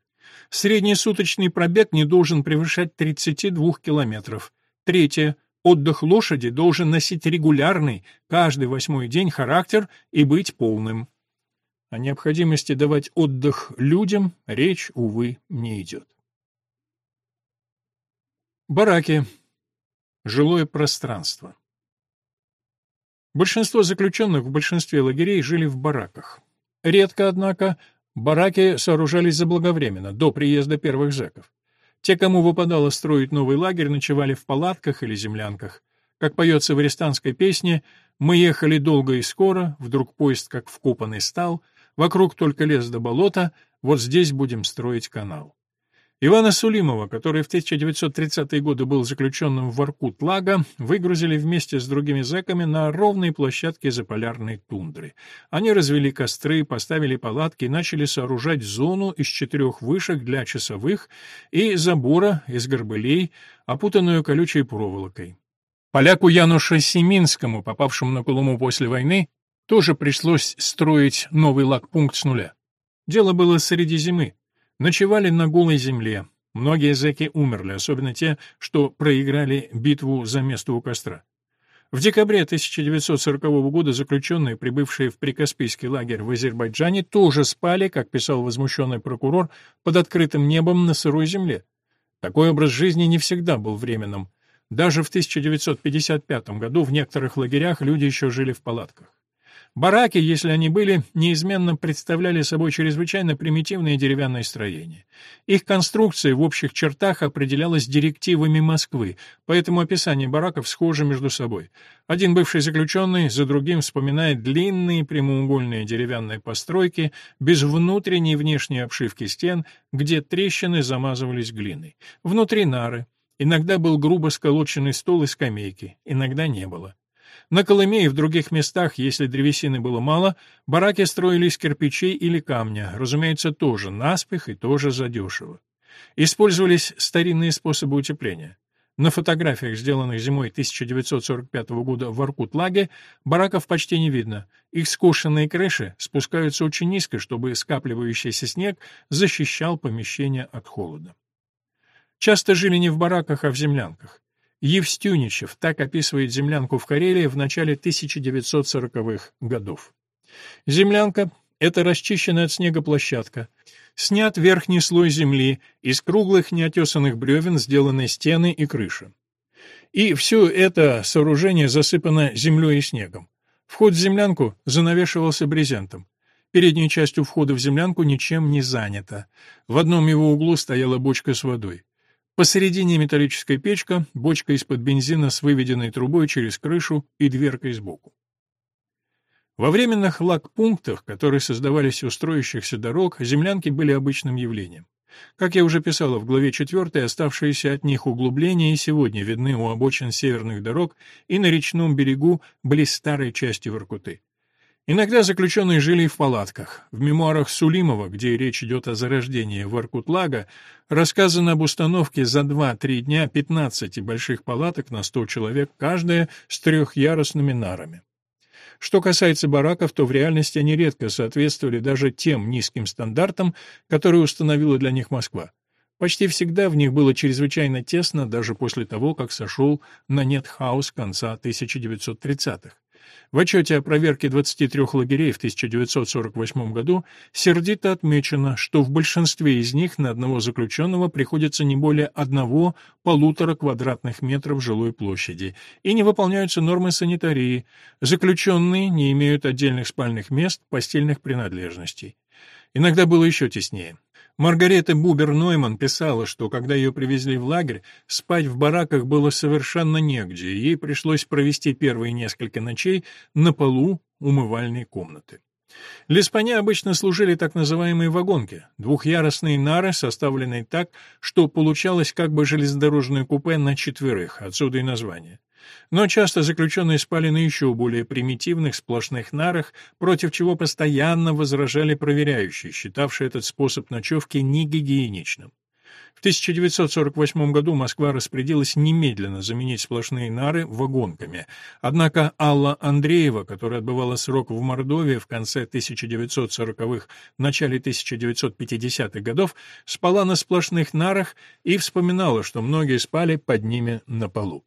Speaker 1: Средний суточный пробег не должен превышать 32 километров. Третье. Отдых лошади должен носить регулярный, каждый восьмой день характер и быть полным. О необходимости давать отдых людям речь, увы, не идет. Бараки. Жилое пространство. Большинство заключенных в большинстве лагерей жили в бараках. Редко, однако, бараки сооружались заблаговременно, до приезда первых зэков. Те, кому выпадало строить новый лагерь, ночевали в палатках или землянках. Как поется в арестанской песне, «Мы ехали долго и скоро, вдруг поезд как вкопанный стал, вокруг только лес до болота, вот здесь будем строить канал». Ивана Сулимова, который в 1930-е годы был заключенным в Воркут-Лага, выгрузили вместе с другими зэками на ровной площадке заполярной тундры. Они развели костры, поставили палатки и начали сооружать зону из четырех вышек для часовых и забора из горбылей, опутанную колючей проволокой. Поляку Януша Семинскому, попавшему на Колыму после войны, тоже пришлось строить новый лагпункт с нуля. Дело было среди зимы. Ночевали на голой земле. Многие зэки умерли, особенно те, что проиграли битву за место у костра. В декабре 1940 года заключенные, прибывшие в прикаспийский лагерь в Азербайджане, тоже спали, как писал возмущенный прокурор, под открытым небом на сырой земле. Такой образ жизни не всегда был временным. Даже в 1955 году в некоторых лагерях люди еще жили в палатках. Бараки, если они были, неизменно представляли собой чрезвычайно примитивные деревянные строения. Их конструкция в общих чертах определялась директивами Москвы, поэтому описание бараков схожи между собой. Один бывший заключенный за другим вспоминает длинные прямоугольные деревянные постройки без внутренней и внешней обшивки стен, где трещины замазывались глиной. Внутри нары. Иногда был грубо сколоченный стол и скамейки, иногда не было. На Колыме и в других местах, если древесины было мало, бараки строились из кирпичей или камня, разумеется, тоже наспех и тоже задешево. Использовались старинные способы утепления. На фотографиях, сделанных зимой 1945 года в Аркут-Лаге, бараков почти не видно. Их скошенные крыши спускаются очень низко, чтобы скапливающийся снег защищал помещение от холода. Часто жили не в бараках, а в землянках. Евстюничев так описывает землянку в Карелии в начале 1940-х годов. Землянка — это расчищенная от снега площадка. Снят верхний слой земли, из круглых неотесанных бревен сделаны стены и крыша. И все это сооружение засыпано землей и снегом. Вход в землянку занавешивался брезентом. Передняя часть у входа в землянку ничем не занята. В одном его углу стояла бочка с водой. Посередине металлическая печка, бочка из-под бензина с выведенной трубой через крышу и дверкой сбоку. Во временных лагпунктах, которые создавались у строящихся дорог, землянки были обычным явлением. Как я уже писала в главе 4, оставшиеся от них углубления и сегодня видны у обочин северных дорог и на речном берегу близ старой части Воркуты. Иногда заключенные жили в палатках. В мемуарах Сулимова, где речь идет о зарождении Воркутлага, рассказано об установке за 2-3 дня 15 больших палаток на 100 человек, каждая с трехъярусными нарами. Что касается бараков, то в реальности они редко соответствовали даже тем низким стандартам, которые установила для них Москва. Почти всегда в них было чрезвычайно тесно даже после того, как сошел на нет хаос конца 1930-х. В отчете о проверке 23 лагерей в 1948 году сердито отмечено, что в большинстве из них на одного заключенного приходится не более одного-полутора квадратных метров жилой площади, и не выполняются нормы санитарии. Заключенные не имеют отдельных спальных мест, постельных принадлежностей. Иногда было еще теснее. Маргарета Бубер-Нойман писала, что когда ее привезли в лагерь, спать в бараках было совершенно негде, и ей пришлось провести первые несколько ночей на полу умывальной комнаты. Леспане обычно служили так называемые вагонки, двухъярусные нары, составленные так, что получалось как бы железнодорожное купе на четверых, отсюда и название. Но часто заключенные спали на еще более примитивных сплошных нарах, против чего постоянно возражали проверяющие, считавшие этот способ ночевки негигиеничным. В 1948 году Москва распорядилась немедленно заменить сплошные нары вагонками. Однако Алла Андреева, которая отбывала срок в Мордовии в конце 1940-х, начале 1950-х годов, спала на сплошных нарах и вспоминала, что многие спали под ними на полу.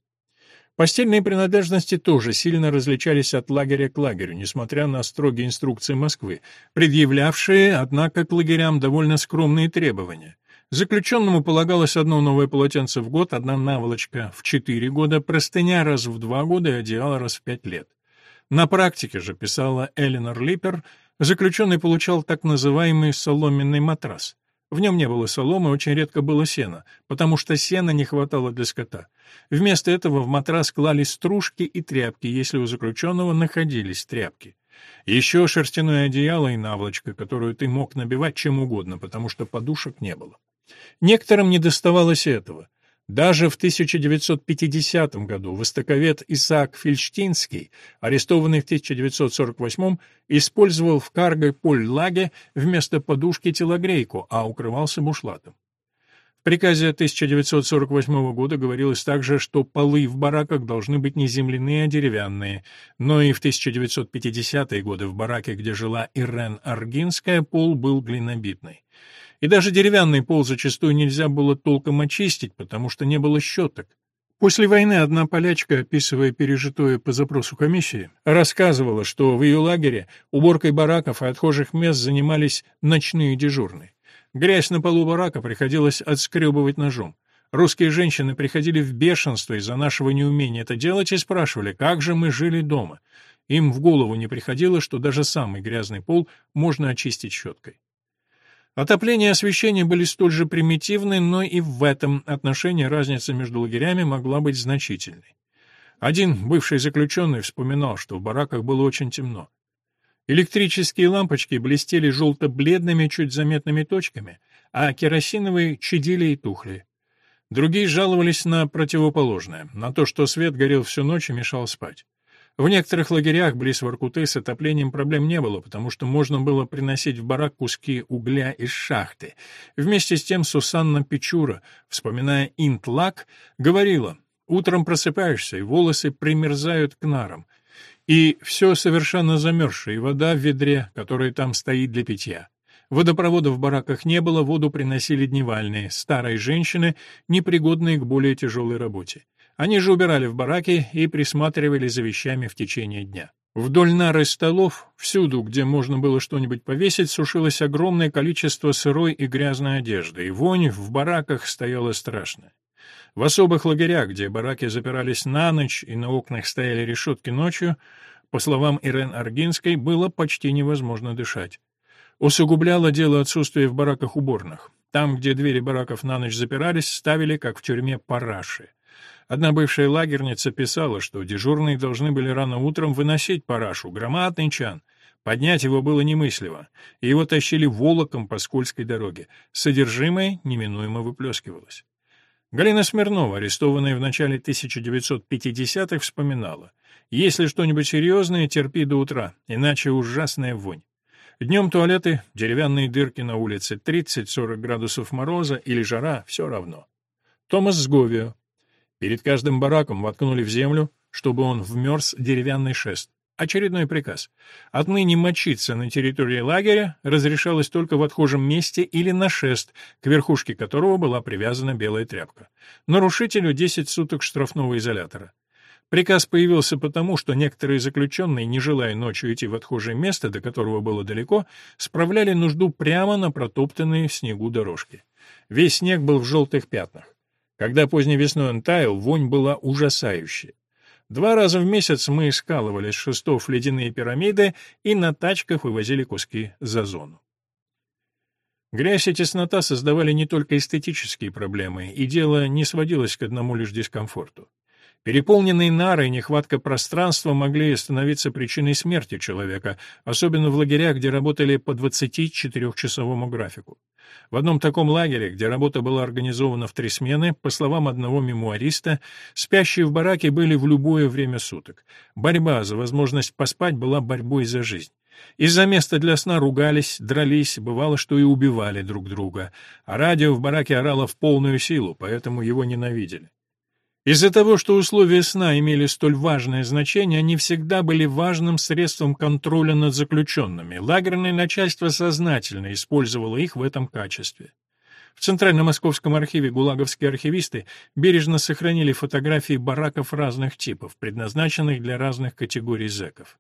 Speaker 1: Постельные принадлежности тоже сильно различались от лагеря к лагерю, несмотря на строгие инструкции Москвы, предъявлявшие, однако, к лагерям довольно скромные требования. Заключенному полагалось одно новое полотенце в год, одна наволочка в четыре года, простыня раз в два года и одеяло раз в пять лет. На практике же, писала Эленор Липпер, заключенный получал так называемый соломенный матрас. В нем не было соломы, очень редко было сена, потому что сена не хватало для скота. Вместо этого в матрас клали стружки и тряпки, если у заключенного находились тряпки. Еще шерстяное одеяло и наволочка, которую ты мог набивать чем угодно, потому что подушек не было. Некоторым не доставалось этого. Даже в 1950 году востоковед Исаак Фельштинский, арестованный в 1948 использовал в карго-поль-лаге вместо подушки телогрейку, а укрывался бушлатом. В приказе 1948 года говорилось также, что полы в бараках должны быть не земляные, а деревянные, но и в 1950-е годы в бараке, где жила Ирен Аргинская, пол был глинобитный. И даже деревянный пол зачастую нельзя было толком очистить, потому что не было щеток. После войны одна полячка, описывая пережитое по запросу комиссии, рассказывала, что в ее лагере уборкой бараков и отхожих мест занимались ночные дежурные. Грязь на полу барака приходилось отскребывать ножом. Русские женщины приходили в бешенство из-за нашего неумения это делать и спрашивали, как же мы жили дома. Им в голову не приходило, что даже самый грязный пол можно очистить щеткой. Отопление и освещение были столь же примитивны, но и в этом отношении разница между лагерями могла быть значительной. Один бывший заключенный вспоминал, что в бараках было очень темно. Электрические лампочки блестели желто-бледными, чуть заметными точками, а керосиновые чадили и тухли. Другие жаловались на противоположное, на то, что свет горел всю ночь и мешал спать. В некоторых лагерях близ Воркуты с отоплением проблем не было, потому что можно было приносить в барак куски угля из шахты. Вместе с тем Сусанна Печура, вспоминая Интлак, говорила, «Утром просыпаешься, и волосы примерзают к нарам, и все совершенно замерзшее, и вода в ведре, которая там стоит для питья. Водопровода в бараках не было, воду приносили дневальные, старые женщины, непригодные к более тяжелой работе. Они же убирали в бараке и присматривали за вещами в течение дня. Вдоль нары столов, всюду, где можно было что-нибудь повесить, сушилось огромное количество сырой и грязной одежды, и вонь в бараках стояла страшная. В особых лагерях, где бараки запирались на ночь и на окнах стояли решетки ночью, по словам Ирен Аргинской, было почти невозможно дышать. Усугубляло дело отсутствие в бараках уборных. Там, где двери бараков на ночь запирались, ставили, как в тюрьме, параши. Одна бывшая лагерница писала, что дежурные должны были рано утром выносить парашу, громадный чан. Поднять его было немыслимо, и его тащили волоком по скользкой дороге. Содержимое неминуемо выплескивалось. Галина Смирнова, арестованная в начале 1950-х, вспоминала. «Если что-нибудь серьезное, терпи до утра, иначе ужасная вонь. Днем туалеты, деревянные дырки на улице, 30-40 градусов мороза или жара — все равно». Томас Сговио, Перед каждым бараком воткнули в землю, чтобы он вмерз деревянный шест. Очередной приказ. Отныне мочиться на территории лагеря разрешалось только в отхожем месте или на шест, к верхушке которого была привязана белая тряпка. Нарушителю 10 суток штрафного изолятора. Приказ появился потому, что некоторые заключенные, не желая ночью идти в отхожее место, до которого было далеко, справляли нужду прямо на протоптанные в снегу дорожки. Весь снег был в желтых пятнах. Когда поздней весной он таял, вонь была ужасающая. Два раза в месяц мы скалывали с шестов ледяные пирамиды и на тачках вывозили куски за зону. Грязь и теснота создавали не только эстетические проблемы, и дело не сводилось к одному лишь дискомфорту. Переполненные нары и нехватка пространства могли становиться причиной смерти человека, особенно в лагерях, где работали по 24-часовому графику. В одном таком лагере, где работа была организована в три смены, по словам одного мемуариста, спящие в бараке были в любое время суток. Борьба за возможность поспать была борьбой за жизнь. Из-за места для сна ругались, дрались, бывало, что и убивали друг друга. А радио в бараке орало в полную силу, поэтому его ненавидели. Из-за того, что условия сна имели столь важное значение, они всегда были важным средством контроля над заключенными. Лагерное начальство сознательно использовало их в этом качестве. В Центральном Московском архиве гулаговские архивисты бережно сохранили фотографии бараков разных типов, предназначенных для разных категорий зэков.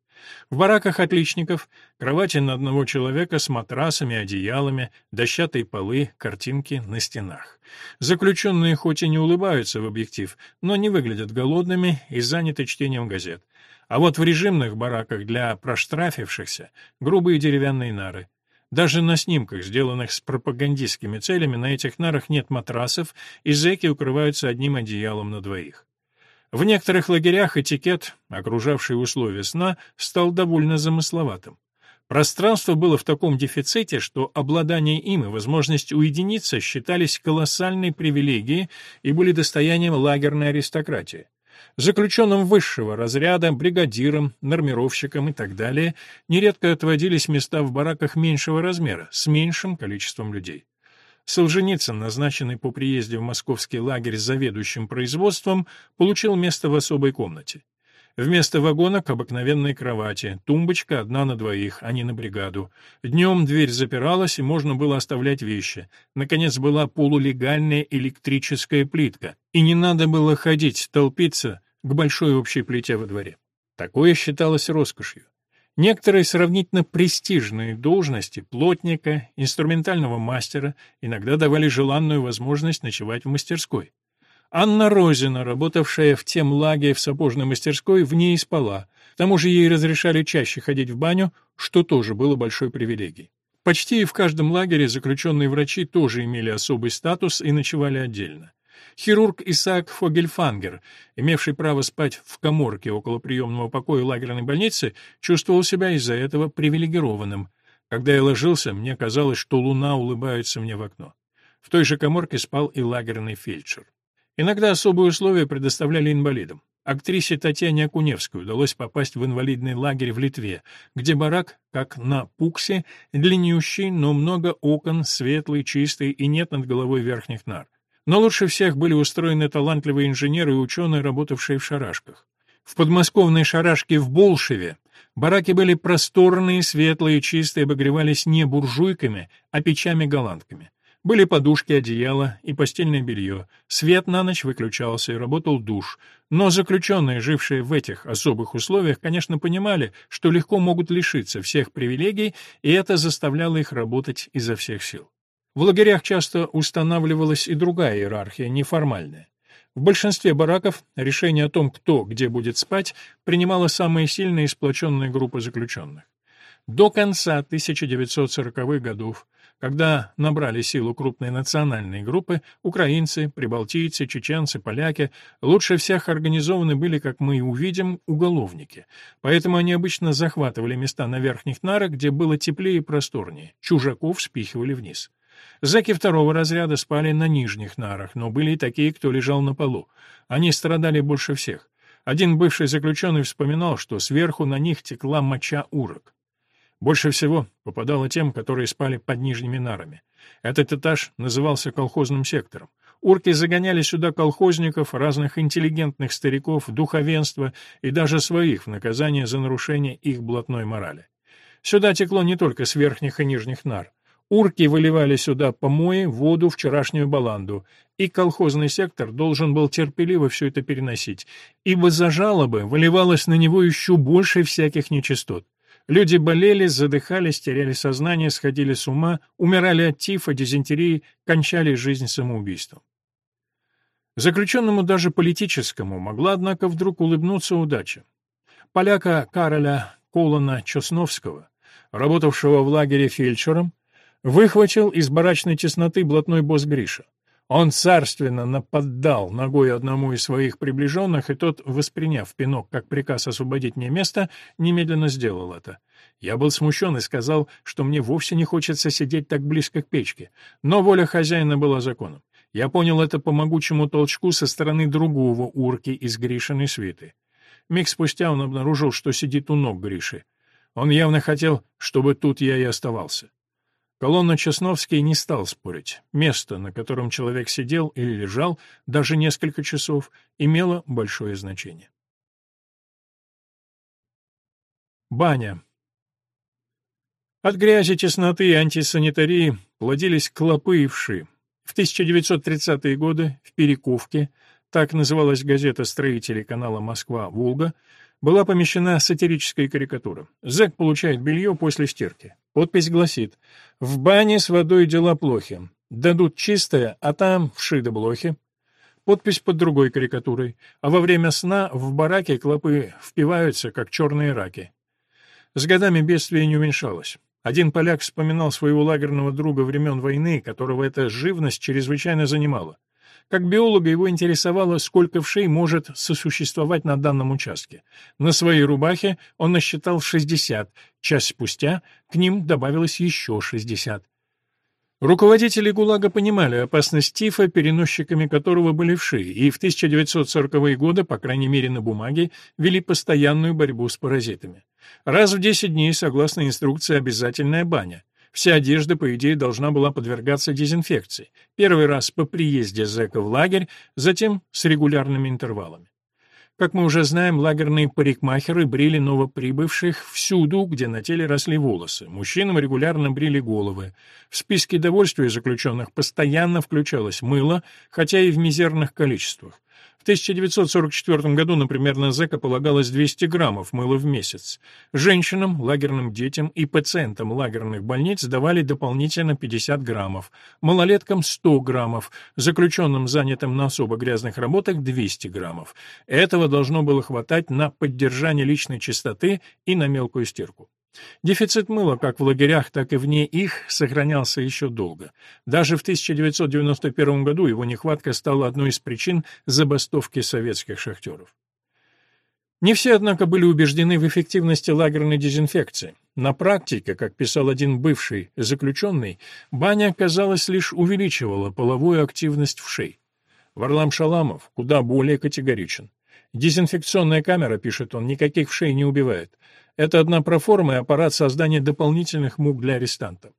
Speaker 1: В бараках отличников кровати на одного человека с матрасами, одеялами, дощатые полы, картинки на стенах. Заключенные хоть и не улыбаются в объектив, но не выглядят голодными и заняты чтением газет. А вот в режимных бараках для проштрафившихся грубые деревянные нары. Даже на снимках, сделанных с пропагандистскими целями, на этих нарах нет матрасов, и зэки укрываются одним одеялом на двоих. В некоторых лагерях этикет, окружавший условия сна, стал довольно замысловатым. Пространство было в таком дефиците, что обладание им и возможность уединиться считались колоссальной привилегией и были достоянием лагерной аристократии. Заключенным высшего разряда, бригадирам, нормировщикам и так далее нередко отводились места в бараках меньшего размера, с меньшим количеством людей. Солженицын, назначенный по приезде в московский лагерь заведующим производством, получил место в особой комнате. Вместо вагонок — обыкновенные кровати, тумбочка одна на двоих, а не на бригаду. Днем дверь запиралась, и можно было оставлять вещи. Наконец была полулегальная электрическая плитка, и не надо было ходить, толпиться к большой общей плите во дворе. Такое считалось роскошью. Некоторые сравнительно престижные должности плотника, инструментального мастера иногда давали желанную возможность ночевать в мастерской. Анна Розина, работавшая в тем лаге в сапожной мастерской, в ней спала. К тому же ей разрешали чаще ходить в баню, что тоже было большой привилегией. Почти в каждом лагере заключенные врачи тоже имели особый статус и ночевали отдельно. Хирург Исаак Фогельфангер, имевший право спать в коморке около приемного покоя лагерной больницы, чувствовал себя из-за этого привилегированным. Когда я ложился, мне казалось, что луна улыбается мне в окно. В той же коморке спал и лагерный фельдшер. Иногда особые условия предоставляли инвалидам. Актрисе Татьяне Акуневской удалось попасть в инвалидный лагерь в Литве, где барак, как на Пуксе, длиннющий, но много окон, светлый, чистый и нет над головой верхних нар. Но лучше всех были устроены талантливые инженеры и ученые, работавшие в шарашках. В подмосковной шарашке в Болшеве бараки были просторные, светлые, чистые, обогревались не буржуйками, а печами-голландками. Были подушки, одеяло и постельное белье. Свет на ночь выключался и работал душ. Но заключенные, жившие в этих особых условиях, конечно, понимали, что легко могут лишиться всех привилегий, и это заставляло их работать изо всех сил. В лагерях часто устанавливалась и другая иерархия, неформальная. В большинстве бараков решение о том, кто где будет спать, принимала самая сильная и сплоченная группа заключенных. До конца 1940-х годов, когда набрали силу крупные национальные группы, украинцы, прибалтийцы, чеченцы, поляки, лучше всех организованы были, как мы и увидим, уголовники. Поэтому они обычно захватывали места на верхних нарах, где было теплее и просторнее, чужаков спихивали вниз. Зэки второго разряда спали на нижних нарах, но были и такие, кто лежал на полу. Они страдали больше всех. Один бывший заключенный вспоминал, что сверху на них текла моча урок. Больше всего попадало тем, которые спали под нижними нарами. Этот этаж назывался колхозным сектором. Урки загоняли сюда колхозников, разных интеллигентных стариков, духовенства и даже своих в наказание за нарушение их блатной морали. Сюда текло не только с верхних и нижних нар. Урки выливали сюда помои, воду, вчерашнюю баланду, и колхозный сектор должен был терпеливо все это переносить, ибо за жалобы выливалось на него еще больше всяких нечистот. Люди болели, задыхались, теряли сознание, сходили с ума, умирали от тифа, дизентерии, кончали жизнь самоубийством. Заключенному даже политическому могла, однако, вдруг улыбнуться удача. Поляка Кароля Колона Чосновского, работавшего в лагере фельдшером, Выхватил из барачной тесноты блатной босс Гриша. Он царственно нападал ногой одному из своих приближенных, и тот, восприняв пинок как приказ освободить мне место, немедленно сделал это. Я был смущен и сказал, что мне вовсе не хочется сидеть так близко к печке, но воля хозяина была законом. Я понял это по могучему толчку со стороны другого урки из Гришиной свиты. Миг спустя он обнаружил, что сидит у ног Гриши. Он явно хотел, чтобы тут я и оставался. Колонна Чесновский не стал спорить. Место, на котором человек сидел или лежал, даже несколько часов, имело большое значение. Баня. От грязи, тесноты и антисанитарии плодились клопы и вши. В 1930-е годы в Перековке, так называлась газета строителей канала «Москва-Волга», была помещена сатирическая карикатура. Зэк получает белье после стирки. Подпись гласит «В бане с водой дела плохи. Дадут чистое, а там вши да блохи». Подпись под другой карикатурой. А во время сна в бараке клопы впиваются, как черные раки. С годами бедствие не уменьшалось. Один поляк вспоминал своего лагерного друга времен войны, которого эта живность чрезвычайно занимала. Как биолога его интересовало, сколько вшей может сосуществовать на данном участке. На своей рубахе он насчитал 60, час спустя к ним добавилось еще 60. Руководители ГУЛАГа понимали опасность тифа, переносчиками которого были вши, и в 1940-е годы, по крайней мере на бумаге, вели постоянную борьбу с паразитами. Раз в 10 дней, согласно инструкции, обязательная баня. Вся одежда, по идее, должна была подвергаться дезинфекции. Первый раз по приезде зэка в лагерь, затем с регулярными интервалами. Как мы уже знаем, лагерные парикмахеры брили новоприбывших всюду, где на теле росли волосы. Мужчинам регулярно брили головы. В списке довольствия заключенных постоянно включалось мыло, хотя и в мизерных количествах. В 1944 году, например, на зэка полагалось 200 граммов мыла в месяц. Женщинам, лагерным детям и пациентам лагерных больниц давали дополнительно 50 граммов, малолеткам 100 граммов, заключенным, занятым на особо грязных работах, 200 граммов. Этого должно было хватать на поддержание личной чистоты и на мелкую стирку. Дефицит мыла как в лагерях, так и вне их сохранялся еще долго. Даже в 1991 году его нехватка стала одной из причин забастовки советских шахтеров. Не все, однако, были убеждены в эффективности лагерной дезинфекции. На практике, как писал один бывший заключенный, баня, казалось, лишь увеличивала половую активность в шее. Варлам Шаламов куда более категоричен. Дезинфекционная камера, пишет он, никаких вшей не убивает. Это одна проформа и аппарат создания дополнительных мук для арестанта.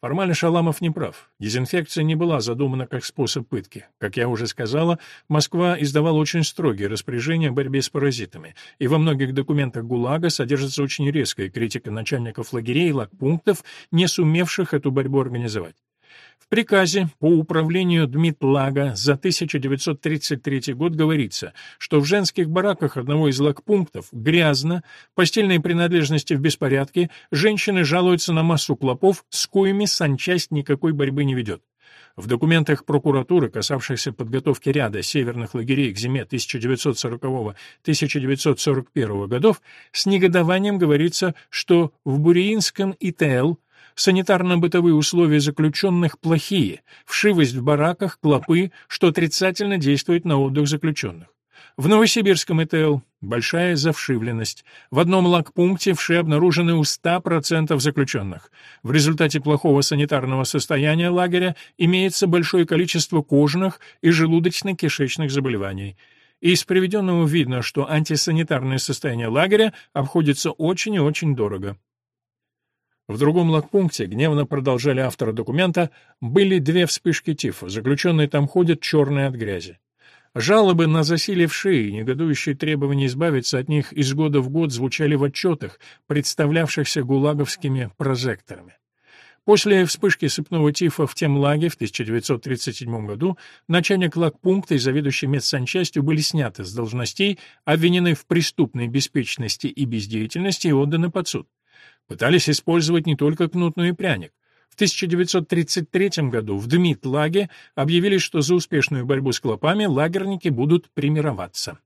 Speaker 1: Формально Шаламов не прав. Дезинфекция не была задумана как способ пытки. Как я уже сказала, Москва издавала очень строгие распоряжения о борьбе с паразитами, и во многих документах ГУЛАГа содержится очень резкая критика начальников лагерей и лагпунктов, не сумевших эту борьбу организовать. В приказе по управлению Дмитлага за 1933 год говорится, что в женских бараках одного из лагпунктов грязно, постельные принадлежности в беспорядке, женщины жалуются на массу клопов, с коими санчасть никакой борьбы не ведет. В документах прокуратуры, касавшихся подготовки ряда северных лагерей к зиме 1940-1941 годов, с негодованием говорится, что в Буриинском ИТЛ Санитарно-бытовые условия заключенных плохие, вшивость в бараках, клопы, что отрицательно действует на отдых заключенных. В Новосибирском ИТЛ большая завшивленность. В одном лагпункте вши обнаружены у 100% заключенных. В результате плохого санитарного состояния лагеря имеется большое количество кожных и желудочно-кишечных заболеваний. Из приведенного видно, что антисанитарное состояние лагеря обходится очень и очень дорого. В другом лагпункте, гневно продолжали авторы документа, были две вспышки тифа, заключенные там ходят черные от грязи. Жалобы на шее и негодующие требования избавиться от них из года в год звучали в отчетах, представлявшихся гулаговскими прожекторами. После вспышки сыпного тифа в Темлаге в 1937 году начальник лагпункта и заведующий медсанчастью были сняты с должностей, обвинены в преступной беспечности и бездеятельности и отданы под суд пытались использовать не только кнут, но и пряник. В 1933 году в Дмитлаге объявили, что за успешную борьбу с клопами лагерники будут примироваться.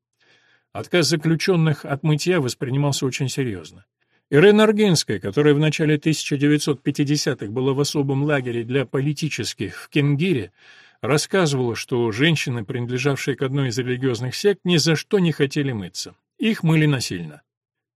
Speaker 1: Отказ заключенных от мытья воспринимался очень серьезно. Ирена Аргинская, которая в начале 1950-х была в особом лагере для политических в Кенгире, рассказывала, что женщины, принадлежавшие к одной из религиозных сект, ни за что не хотели мыться. Их мыли насильно.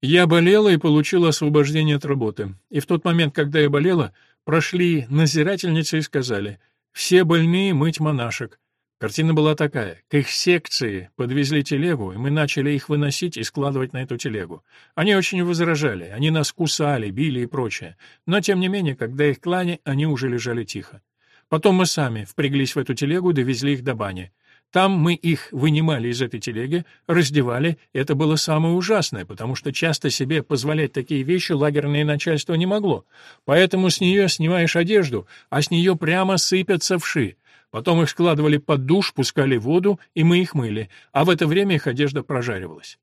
Speaker 1: Я болела и получила освобождение от работы. И в тот момент, когда я болела, прошли назирательницы и сказали «Все больные мыть монашек». Картина была такая. К их секции подвезли телегу, и мы начали их выносить и складывать на эту телегу. Они очень возражали, они нас кусали, били и прочее. Но, тем не менее, когда их клане, они уже лежали тихо. Потом мы сами впряглись в эту телегу, довезли их до бани. Там мы их вынимали из этой телеги, раздевали. Это было самое ужасное, потому что часто себе позволять такие вещи лагерное начальство не могло. Поэтому с нее снимаешь одежду, а с нее прямо сыпятся вши. Потом их складывали под душ, пускали воду, и мы их мыли, а в это время их одежда прожаривалась.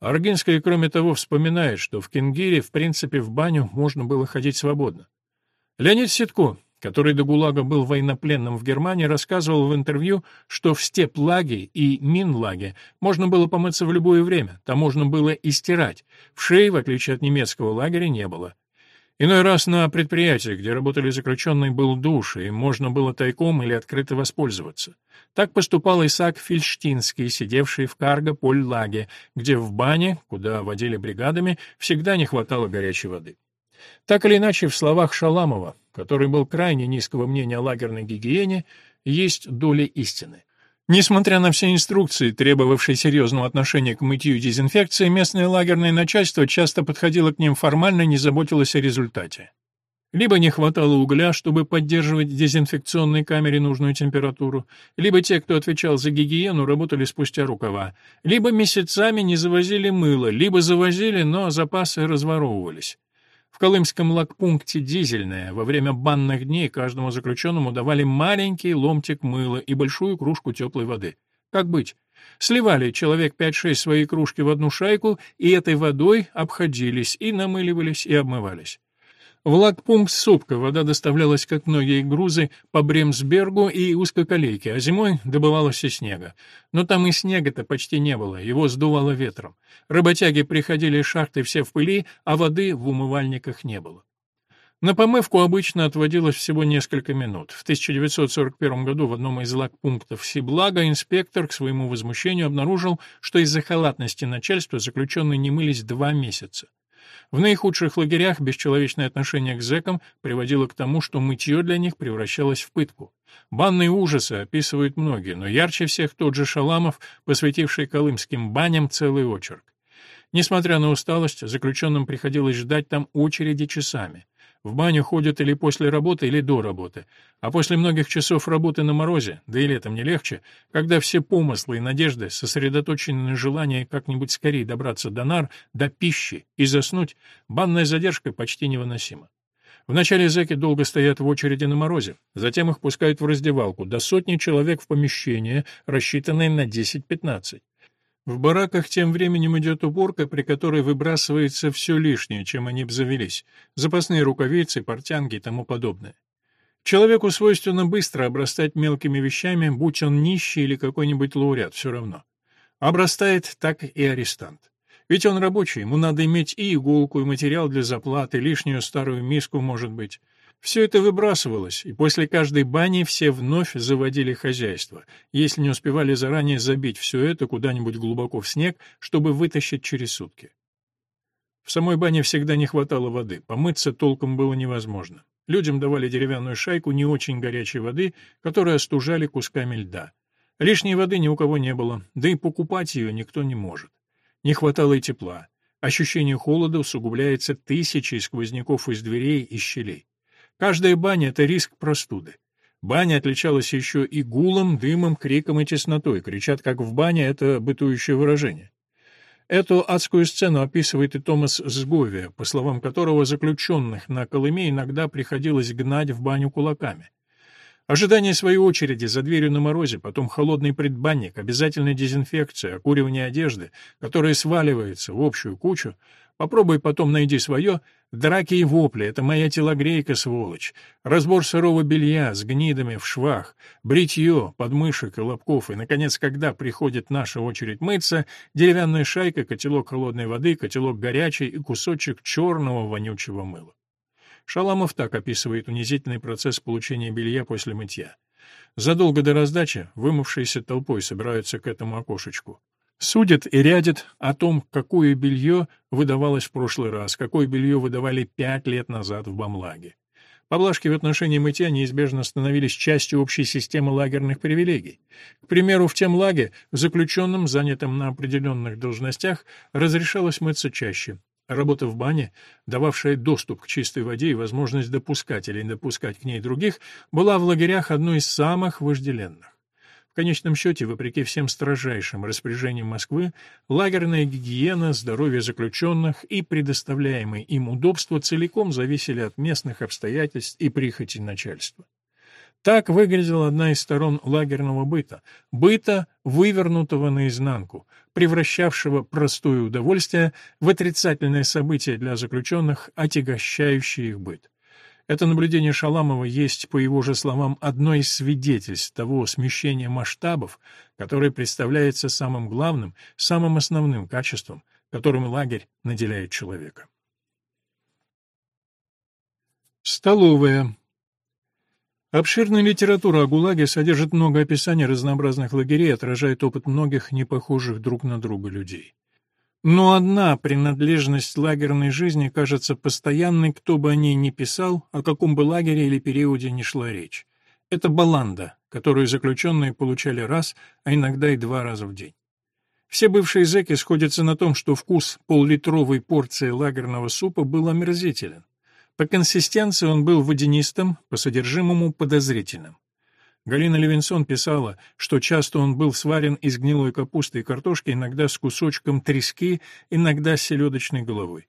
Speaker 1: Аргинская, кроме того, вспоминает, что в Кенгире, в принципе, в баню можно было ходить свободно. Леонид Ситко, который до ГУЛАГа был военнопленным в Германии, рассказывал в интервью, что в степлаге и минлаге можно было помыться в любое время, там можно было и стирать. В шее, в отличие от немецкого лагеря, не было. Иной раз на предприятии, где работали заключенные, был душ, и можно было тайком или открыто воспользоваться. Так поступал Исаак Фельштинский, сидевший в карго-поль-лаге, где в бане, куда водили бригадами, всегда не хватало горячей воды. Так или иначе, в словах Шаламова, который был крайне низкого мнения о лагерной гигиене, есть доля истины. Несмотря на все инструкции, требовавшие серьезного отношения к мытью и дезинфекции, местное лагерное начальство часто подходило к ним формально и не заботилось о результате. Либо не хватало угля, чтобы поддерживать в дезинфекционной камере нужную температуру, либо те, кто отвечал за гигиену, работали спустя рукава, либо месяцами не завозили мыло, либо завозили, но запасы разворовывались. Колымском лагпункте «Дизельное» во время банных дней каждому заключенному давали маленький ломтик мыла и большую кружку теплой воды. Как быть? Сливали человек 5-6 свои кружки в одну шайку, и этой водой обходились, и намыливались, и обмывались. В лагпункт Супка вода доставлялась, как многие грузы, по Бремсбергу и узкоколейке, а зимой добывалось и снега. Но там и снега-то почти не было, его сдувало ветром. Работяги приходили из шахты все в пыли, а воды в умывальниках не было. На помывку обычно отводилось всего несколько минут. В 1941 году в одном из лагпунктов Сиблага инспектор к своему возмущению обнаружил, что из-за халатности начальства заключенные не мылись два месяца. В наихудших лагерях бесчеловечное отношение к зэкам приводило к тому, что мытье для них превращалось в пытку. Банные ужасы описывают многие, но ярче всех тот же Шаламов, посвятивший колымским баням целый очерк. Несмотря на усталость, заключенным приходилось ждать там очереди часами. В баню ходят или после работы, или до работы. А после многих часов работы на морозе, да и летом не легче, когда все помыслы и надежды сосредоточены на желании как-нибудь скорее добраться до нар, до пищи и заснуть, банная задержка почти невыносима. Вначале зэки долго стоят в очереди на морозе, затем их пускают в раздевалку, до сотни человек в помещение, рассчитанное на 10-15. В бараках тем временем идет уборка, при которой выбрасывается все лишнее, чем они обзавелись. Запасные рукавицы, портянки и тому подобное. Человеку свойственно быстро обрастать мелкими вещами, будь он нищий или какой-нибудь лауреат, все равно. Обрастает так и арестант. Ведь он рабочий, ему надо иметь и иголку, и материал для заплаты, лишнюю старую миску, может быть. Все это выбрасывалось, и после каждой бани все вновь заводили хозяйство, если не успевали заранее забить все это куда-нибудь глубоко в снег, чтобы вытащить через сутки. В самой бане всегда не хватало воды, помыться толком было невозможно. Людям давали деревянную шайку не очень горячей воды, которую остужали кусками льда. Лишней воды ни у кого не было, да и покупать ее никто не может. Не хватало и тепла. Ощущение холода усугубляется тысячей сквозняков из дверей и щелей. Каждая баня — это риск простуды. Баня отличалась еще и гулом, дымом, криком и теснотой. Кричат, как в бане, это бытующее выражение. Эту адскую сцену описывает и Томас Сговия, по словам которого заключенных на Колыме иногда приходилось гнать в баню кулаками. Ожидание своей очереди за дверью на морозе, потом холодный предбанник, обязательная дезинфекция, окуривание одежды, которая сваливается в общую кучу, Попробуй потом найди свое. Драки и вопли — это моя телогрейка, сволочь. Разбор сырого белья с гнидами в швах, бритье, подмышек и лобков. И, наконец, когда приходит наша очередь мыться, деревянная шайка, котелок холодной воды, котелок горячей и кусочек черного вонючего мыла. Шаламов так описывает унизительный процесс получения белья после мытья. Задолго до раздачи вымывшиеся толпой собираются к этому окошечку. Судят и рядят о том, какое белье выдавалось в прошлый раз, какое белье выдавали пять лет назад в Бамлаге. Поблажки в отношении мытья неизбежно становились частью общей системы лагерных привилегий. К примеру, в тем лаге заключенным, занятым на определенных должностях, разрешалось мыться чаще. Работа в бане, дававшая доступ к чистой воде и возможность допускать или не допускать к ней других, была в лагерях одной из самых вожделенных. Конечном счете, вопреки всем строжайшим распоряжениям Москвы, лагерная гигиена, здоровье заключенных и предоставляемые им удобства целиком зависели от местных обстоятельств и прихоти начальства. Так выглядела одна из сторон лагерного быта, быта, вывернутого наизнанку, превращавшего простое удовольствие в отрицательное событие для заключенных, отягощающее их быт. Это наблюдение Шаламова есть, по его же словам, одно из свидетельств того смещения масштабов, которое представляется самым главным, самым основным качеством, которым лагерь наделяет человека. Столовая. Обширная литература о ГУЛАГе содержит много описаний разнообразных лагерей, отражает опыт многих непохожих друг на друга людей. Но одна принадлежность лагерной жизни кажется постоянной, кто бы о ней ни писал, о каком бы лагере или периоде ни шла речь. Это баланда, которую заключенные получали раз, а иногда и два раза в день. Все бывшие зэки сходятся на том, что вкус поллитровой порции лагерного супа был омерзителен. По консистенции он был водянистым, по содержимому подозрительным. Галина Левинсон писала, что часто он был сварен из гнилой капусты и картошки, иногда с кусочком трески, иногда с селедочной головой.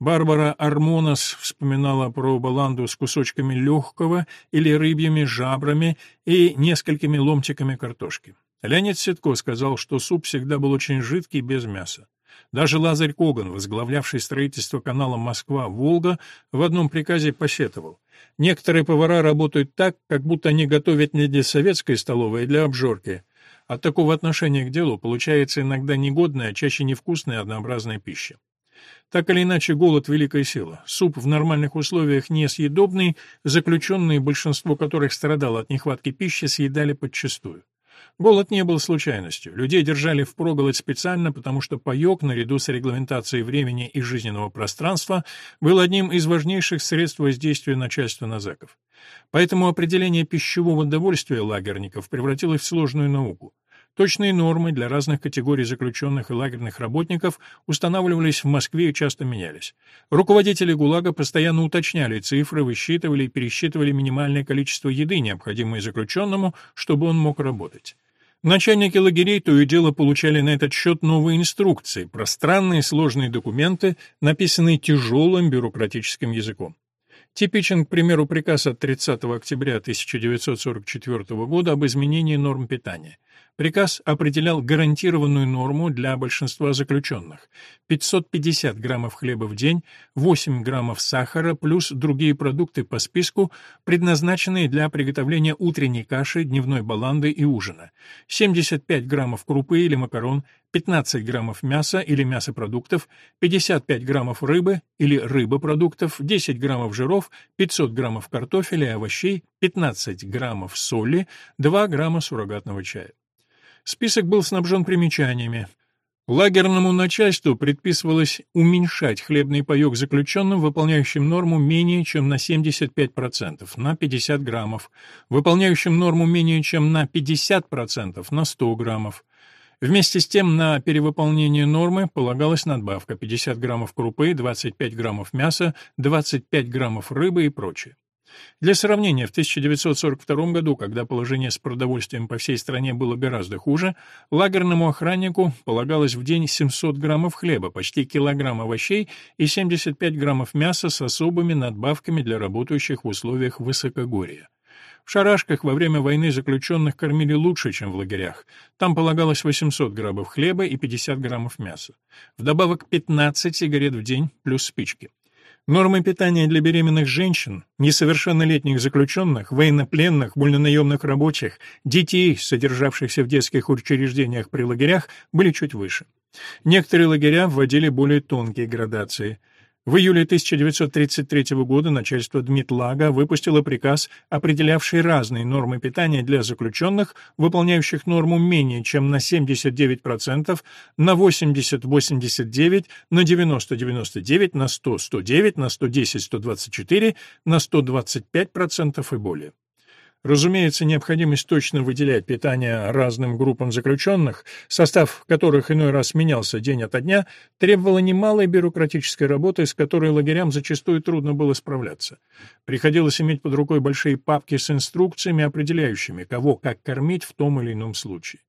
Speaker 1: Барбара Армонос вспоминала про баланду с кусочками легкого или рыбьими жабрами и несколькими ломтиками картошки. Леонид Ситко сказал, что суп всегда был очень жидкий, без мяса. Даже Лазарь Коган, возглавлявший строительство канала Москва-Волга, в одном приказе посетовал. Некоторые повара работают так, как будто они готовят не для советской столовой, а для обжорки. От такого отношения к делу получается иногда негодная, а чаще невкусная однообразная пища. Так или иначе, голод — великая сила. Суп в нормальных условиях несъедобный, заключенные, большинство которых страдало от нехватки пищи, съедали подчистую. Голод не был случайностью. Людей держали впроголодь специально, потому что паёк, наряду с регламентацией времени и жизненного пространства, был одним из важнейших средств воздействия начальства на зэков. Поэтому определение пищевого довольствия лагерников превратилось в сложную науку. Точные нормы для разных категорий заключенных и лагерных работников устанавливались в Москве и часто менялись. Руководители ГУЛАГа постоянно уточняли цифры, высчитывали и пересчитывали минимальное количество еды, необходимое заключенному, чтобы он мог работать. Начальники лагерей то и дело получали на этот счет новые инструкции, пространные сложные документы, написанные тяжелым бюрократическим языком. Типичен, к примеру, приказ от 30 октября 1944 года об изменении норм питания. Приказ определял гарантированную норму для большинства заключенных – 550 граммов хлеба в день, 8 граммов сахара плюс другие продукты по списку, предназначенные для приготовления утренней каши, дневной баланды и ужина, 75 граммов крупы или макарон, 15 граммов мяса или мясопродуктов, 55 граммов рыбы или рыбопродуктов, 10 граммов жиров, 500 граммов картофеля и овощей, 15 граммов соли, 2 грамма суррогатного чая. Список был снабжен примечаниями. Лагерному начальству предписывалось уменьшать хлебный паёк заключенным, выполняющим норму менее чем на 75%, на 50 граммов, выполняющим норму менее чем на 50%, на 100 граммов. Вместе с тем на перевыполнение нормы полагалась надбавка 50 граммов крупы, 25 граммов мяса, 25 граммов рыбы и прочее. Для сравнения, в 1942 году, когда положение с продовольствием по всей стране было гораздо хуже, лагерному охраннику полагалось в день 700 граммов хлеба, почти килограмм овощей и 75 граммов мяса с особыми надбавками для работающих в условиях высокогорья. В шарашках во время войны заключенных кормили лучше, чем в лагерях. Там полагалось 800 граммов хлеба и 50 граммов мяса. Вдобавок 15 сигарет в день плюс спички. Нормы питания для беременных женщин, несовершеннолетних заключенных, военнопленных, вольнонаемных рабочих, детей, содержавшихся в детских учреждениях при лагерях, были чуть выше. Некоторые лагеря вводили более тонкие градации – в июле 1933 года начальство Дмитлага выпустило приказ, определявший разные нормы питания для заключенных, выполняющих норму менее чем на 79%, на 80-89, на 90-99, на 100-109, на 110-124, на 125% и более. Разумеется, необходимость точно выделять питание разным группам заключенных, состав которых иной раз менялся день ото дня, требовала немалой бюрократической работы, с которой лагерям зачастую трудно было справляться. Приходилось иметь под рукой большие папки с инструкциями, определяющими, кого как кормить в том или ином случае.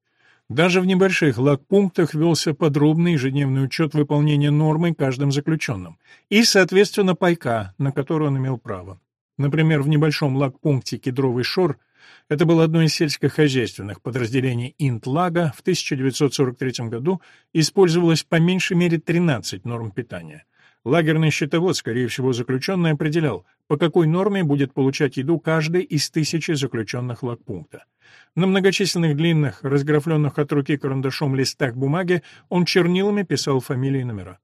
Speaker 1: Даже в небольших лагпунктах велся подробный ежедневный учет выполнения нормы каждым заключенным и, соответственно, пайка, на который он имел право. Например, в небольшом лагпункте «Кедровый шор» это было одно из сельскохозяйственных подразделений Интлага, в 1943 году использовалось по меньшей мере 13 норм питания. Лагерный счетовод, скорее всего, заключенный определял, по какой норме будет получать еду каждый из тысячи заключенных лагпункта. На многочисленных длинных, разграфленных от руки карандашом листах бумаги он чернилами писал фамилии и номера.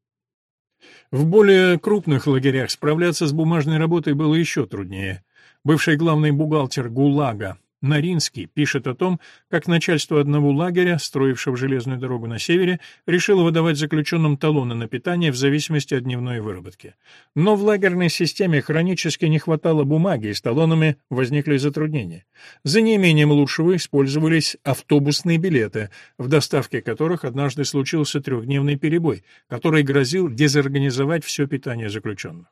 Speaker 1: В более крупных лагерях справляться с бумажной работой было еще труднее. Бывший главный бухгалтер ГУЛАГа Наринский пишет о том, как начальство одного лагеря, строившего железную дорогу на севере, решило выдавать заключенным талоны на питание в зависимости от дневной выработки. Но в лагерной системе хронически не хватало бумаги, и с талонами возникли затруднения. За неимением лучшего использовались автобусные билеты, в доставке которых однажды случился трехдневный перебой, который грозил дезорганизовать все питание заключенных.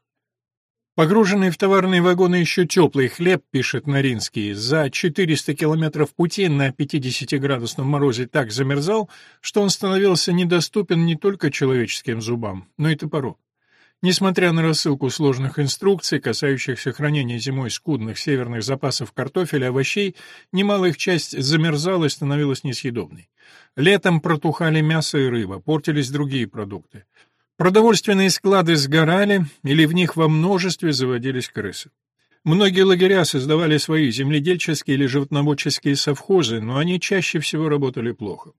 Speaker 1: Погруженный в товарные вагоны еще теплый хлеб, пишет Наринский, за 400 километров пути на 50-градусном морозе так замерзал, что он становился недоступен не только человеческим зубам, но и топору. Несмотря на рассылку сложных инструкций, касающихся хранения зимой скудных северных запасов картофеля и овощей, немалая их часть замерзала и становилась несъедобной. Летом протухали мясо и рыба, портились другие продукты. Продовольственные склады сгорали, или в них во множестве заводились крысы. Многие лагеря создавали свои земледельческие или животноводческие совхозы, но они чаще всего работали плохо.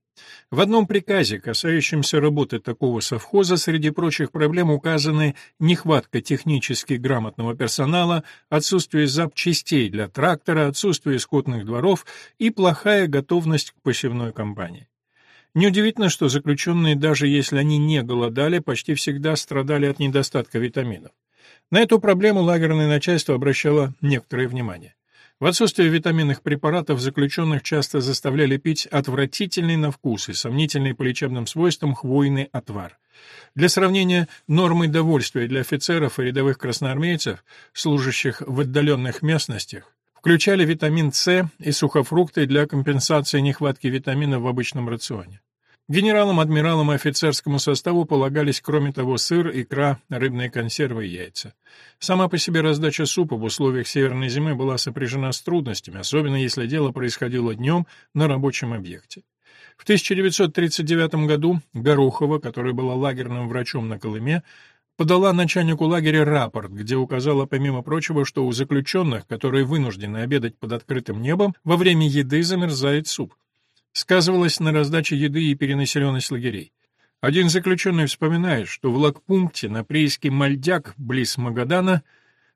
Speaker 1: В одном приказе, касающемся работы такого совхоза, среди прочих проблем указаны нехватка технически грамотного персонала, отсутствие запчастей для трактора, отсутствие скотных дворов и плохая готовность к посевной кампании. Неудивительно, что заключенные, даже если они не голодали, почти всегда страдали от недостатка витаминов. На эту проблему лагерное начальство обращало некоторое внимание. В отсутствие витаминных препаратов заключенных часто заставляли пить отвратительный на вкус и сомнительный по лечебным свойствам хвойный отвар. Для сравнения, нормы довольствия для офицеров и рядовых красноармейцев, служащих в отдаленных местностях, включали витамин С и сухофрукты для компенсации нехватки витамина в обычном рационе. Генералам, адмиралам и офицерскому составу полагались, кроме того, сыр, икра, рыбные консервы и яйца. Сама по себе раздача супа в условиях северной зимы была сопряжена с трудностями, особенно если дело происходило днем на рабочем объекте. В 1939 году Горохова, которая была лагерным врачом на Колыме, подала начальнику лагеря рапорт, где указала, помимо прочего, что у заключенных, которые вынуждены обедать под открытым небом, во время еды замерзает суп сказывалось на раздаче еды и перенаселенность лагерей. Один заключенный вспоминает, что в лагпункте на прииске Мальдяк, близ Магадана,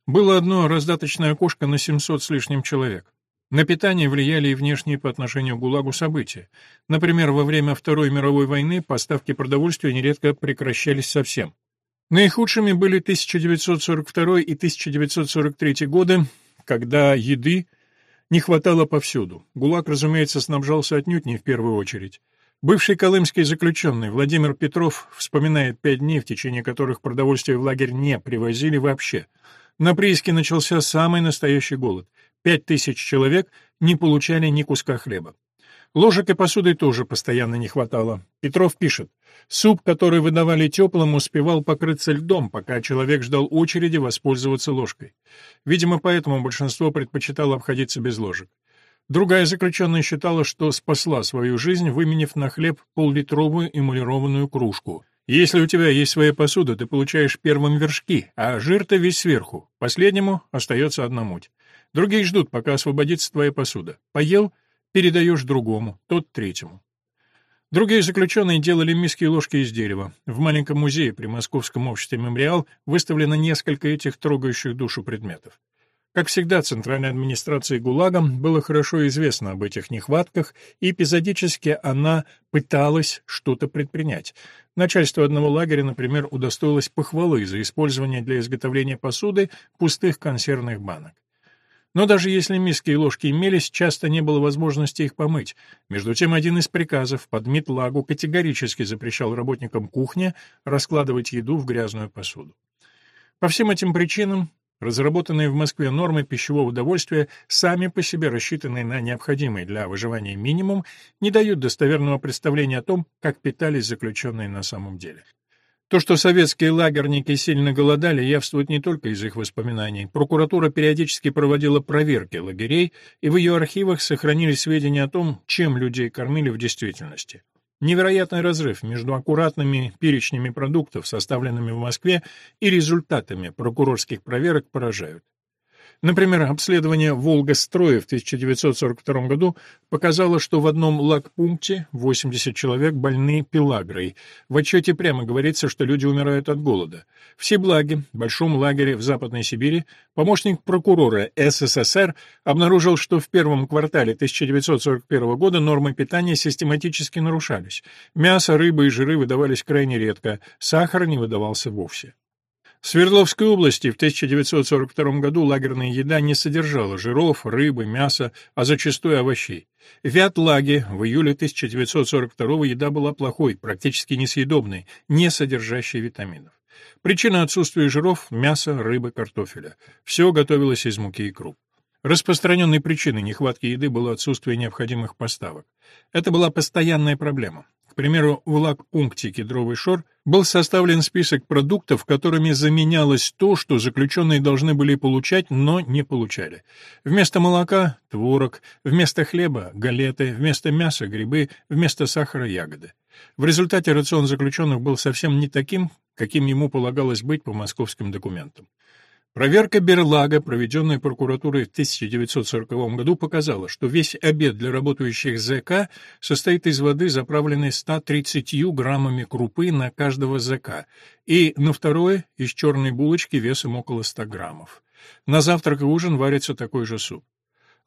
Speaker 1: было одно раздаточное окошко на 700 с лишним человек. На питание влияли и внешние по отношению к ГУЛАГу события. Например, во время Второй мировой войны поставки продовольствия нередко прекращались совсем. Наихудшими были 1942 и 1943 годы, когда еды не хватало повсюду. ГУЛАГ, разумеется, снабжался отнюдь не в первую очередь. Бывший колымский заключенный Владимир Петров вспоминает пять дней, в течение которых продовольствие в лагерь не привозили вообще. На прииске начался самый настоящий голод. Пять тысяч человек не получали ни куска хлеба. Ложек и посуды тоже постоянно не хватало. Петров пишет, суп, который выдавали теплым, успевал покрыться льдом, пока человек ждал очереди воспользоваться ложкой. Видимо, поэтому большинство предпочитало обходиться без ложек. Другая заключенная считала, что спасла свою жизнь, выменив на хлеб поллитровую эмалированную кружку. Если у тебя есть своя посуда, ты получаешь первым вершки, а жир-то весь сверху. Последнему остается одна муть. Другие ждут, пока освободится твоя посуда. Поел — передаешь другому, тот третьему. Другие заключенные делали миски и ложки из дерева. В маленьком музее при Московском обществе «Мемориал» выставлено несколько этих трогающих душу предметов. Как всегда, Центральной администрации ГУЛАГа было хорошо известно об этих нехватках, и эпизодически она пыталась что-то предпринять. Начальство одного лагеря, например, удостоилось похвалы за использование для изготовления посуды пустых консервных банок. Но даже если миски и ложки имелись, часто не было возможности их помыть. Между тем, один из приказов под Митлагу категорически запрещал работникам кухни раскладывать еду в грязную посуду. По всем этим причинам Разработанные в Москве нормы пищевого удовольствия, сами по себе рассчитанные на необходимый для выживания минимум, не дают достоверного представления о том, как питались заключенные на самом деле. То, что советские лагерники сильно голодали, явствует не только из их воспоминаний. Прокуратура периодически проводила проверки лагерей, и в ее архивах сохранились сведения о том, чем людей кормили в действительности. Невероятный разрыв между аккуратными перечнями продуктов, составленными в Москве, и результатами прокурорских проверок поражают. Например, обследование «Волга-строя» в 1942 году показало, что в одном лагпункте 80 человек больны пелагрой. В отчете прямо говорится, что люди умирают от голода. В Сиблаге, большом лагере в Западной Сибири, помощник прокурора СССР обнаружил, что в первом квартале 1941 года нормы питания систематически нарушались. Мясо, рыба и жиры выдавались крайне редко, сахар не выдавался вовсе. В Свердловской области в 1942 году лагерная еда не содержала жиров, рыбы, мяса, а зачастую овощей. В Вятлаге в июле 1942 еда была плохой, практически несъедобной, не содержащей витаминов. Причина отсутствия жиров – мяса, рыбы, картофеля. Все готовилось из муки и круп. Распространенной причиной нехватки еды было отсутствие необходимых поставок. Это была постоянная проблема. К примеру, в лагпункте «Кедровый шор» был составлен список продуктов, которыми заменялось то, что заключенные должны были получать, но не получали. Вместо молока – творог, вместо хлеба – галеты, вместо мяса – грибы, вместо сахара – ягоды. В результате рацион заключенных был совсем не таким, каким ему полагалось быть по московским документам. Проверка Берлага, проведенная прокуратурой в 1940 году, показала, что весь обед для работающих ЗК состоит из воды, заправленной 130 граммами крупы на каждого ЗК, и на второе — из черной булочки весом около 100 граммов. На завтрак и ужин варится такой же суп.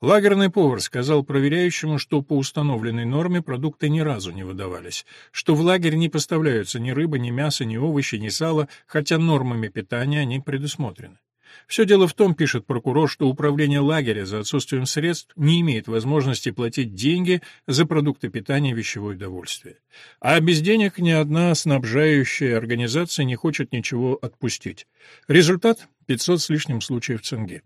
Speaker 1: Лагерный повар сказал проверяющему, что по установленной норме продукты ни разу не выдавались, что в лагерь не поставляются ни рыба, ни мясо, ни овощи, ни сало, хотя нормами питания они предусмотрены. Все дело в том, пишет прокурор, что управление лагеря за отсутствием средств не имеет возможности платить деньги за продукты питания и вещевое удовольствие. А без денег ни одна снабжающая организация не хочет ничего отпустить. Результат – 500 с лишним случаев цинги.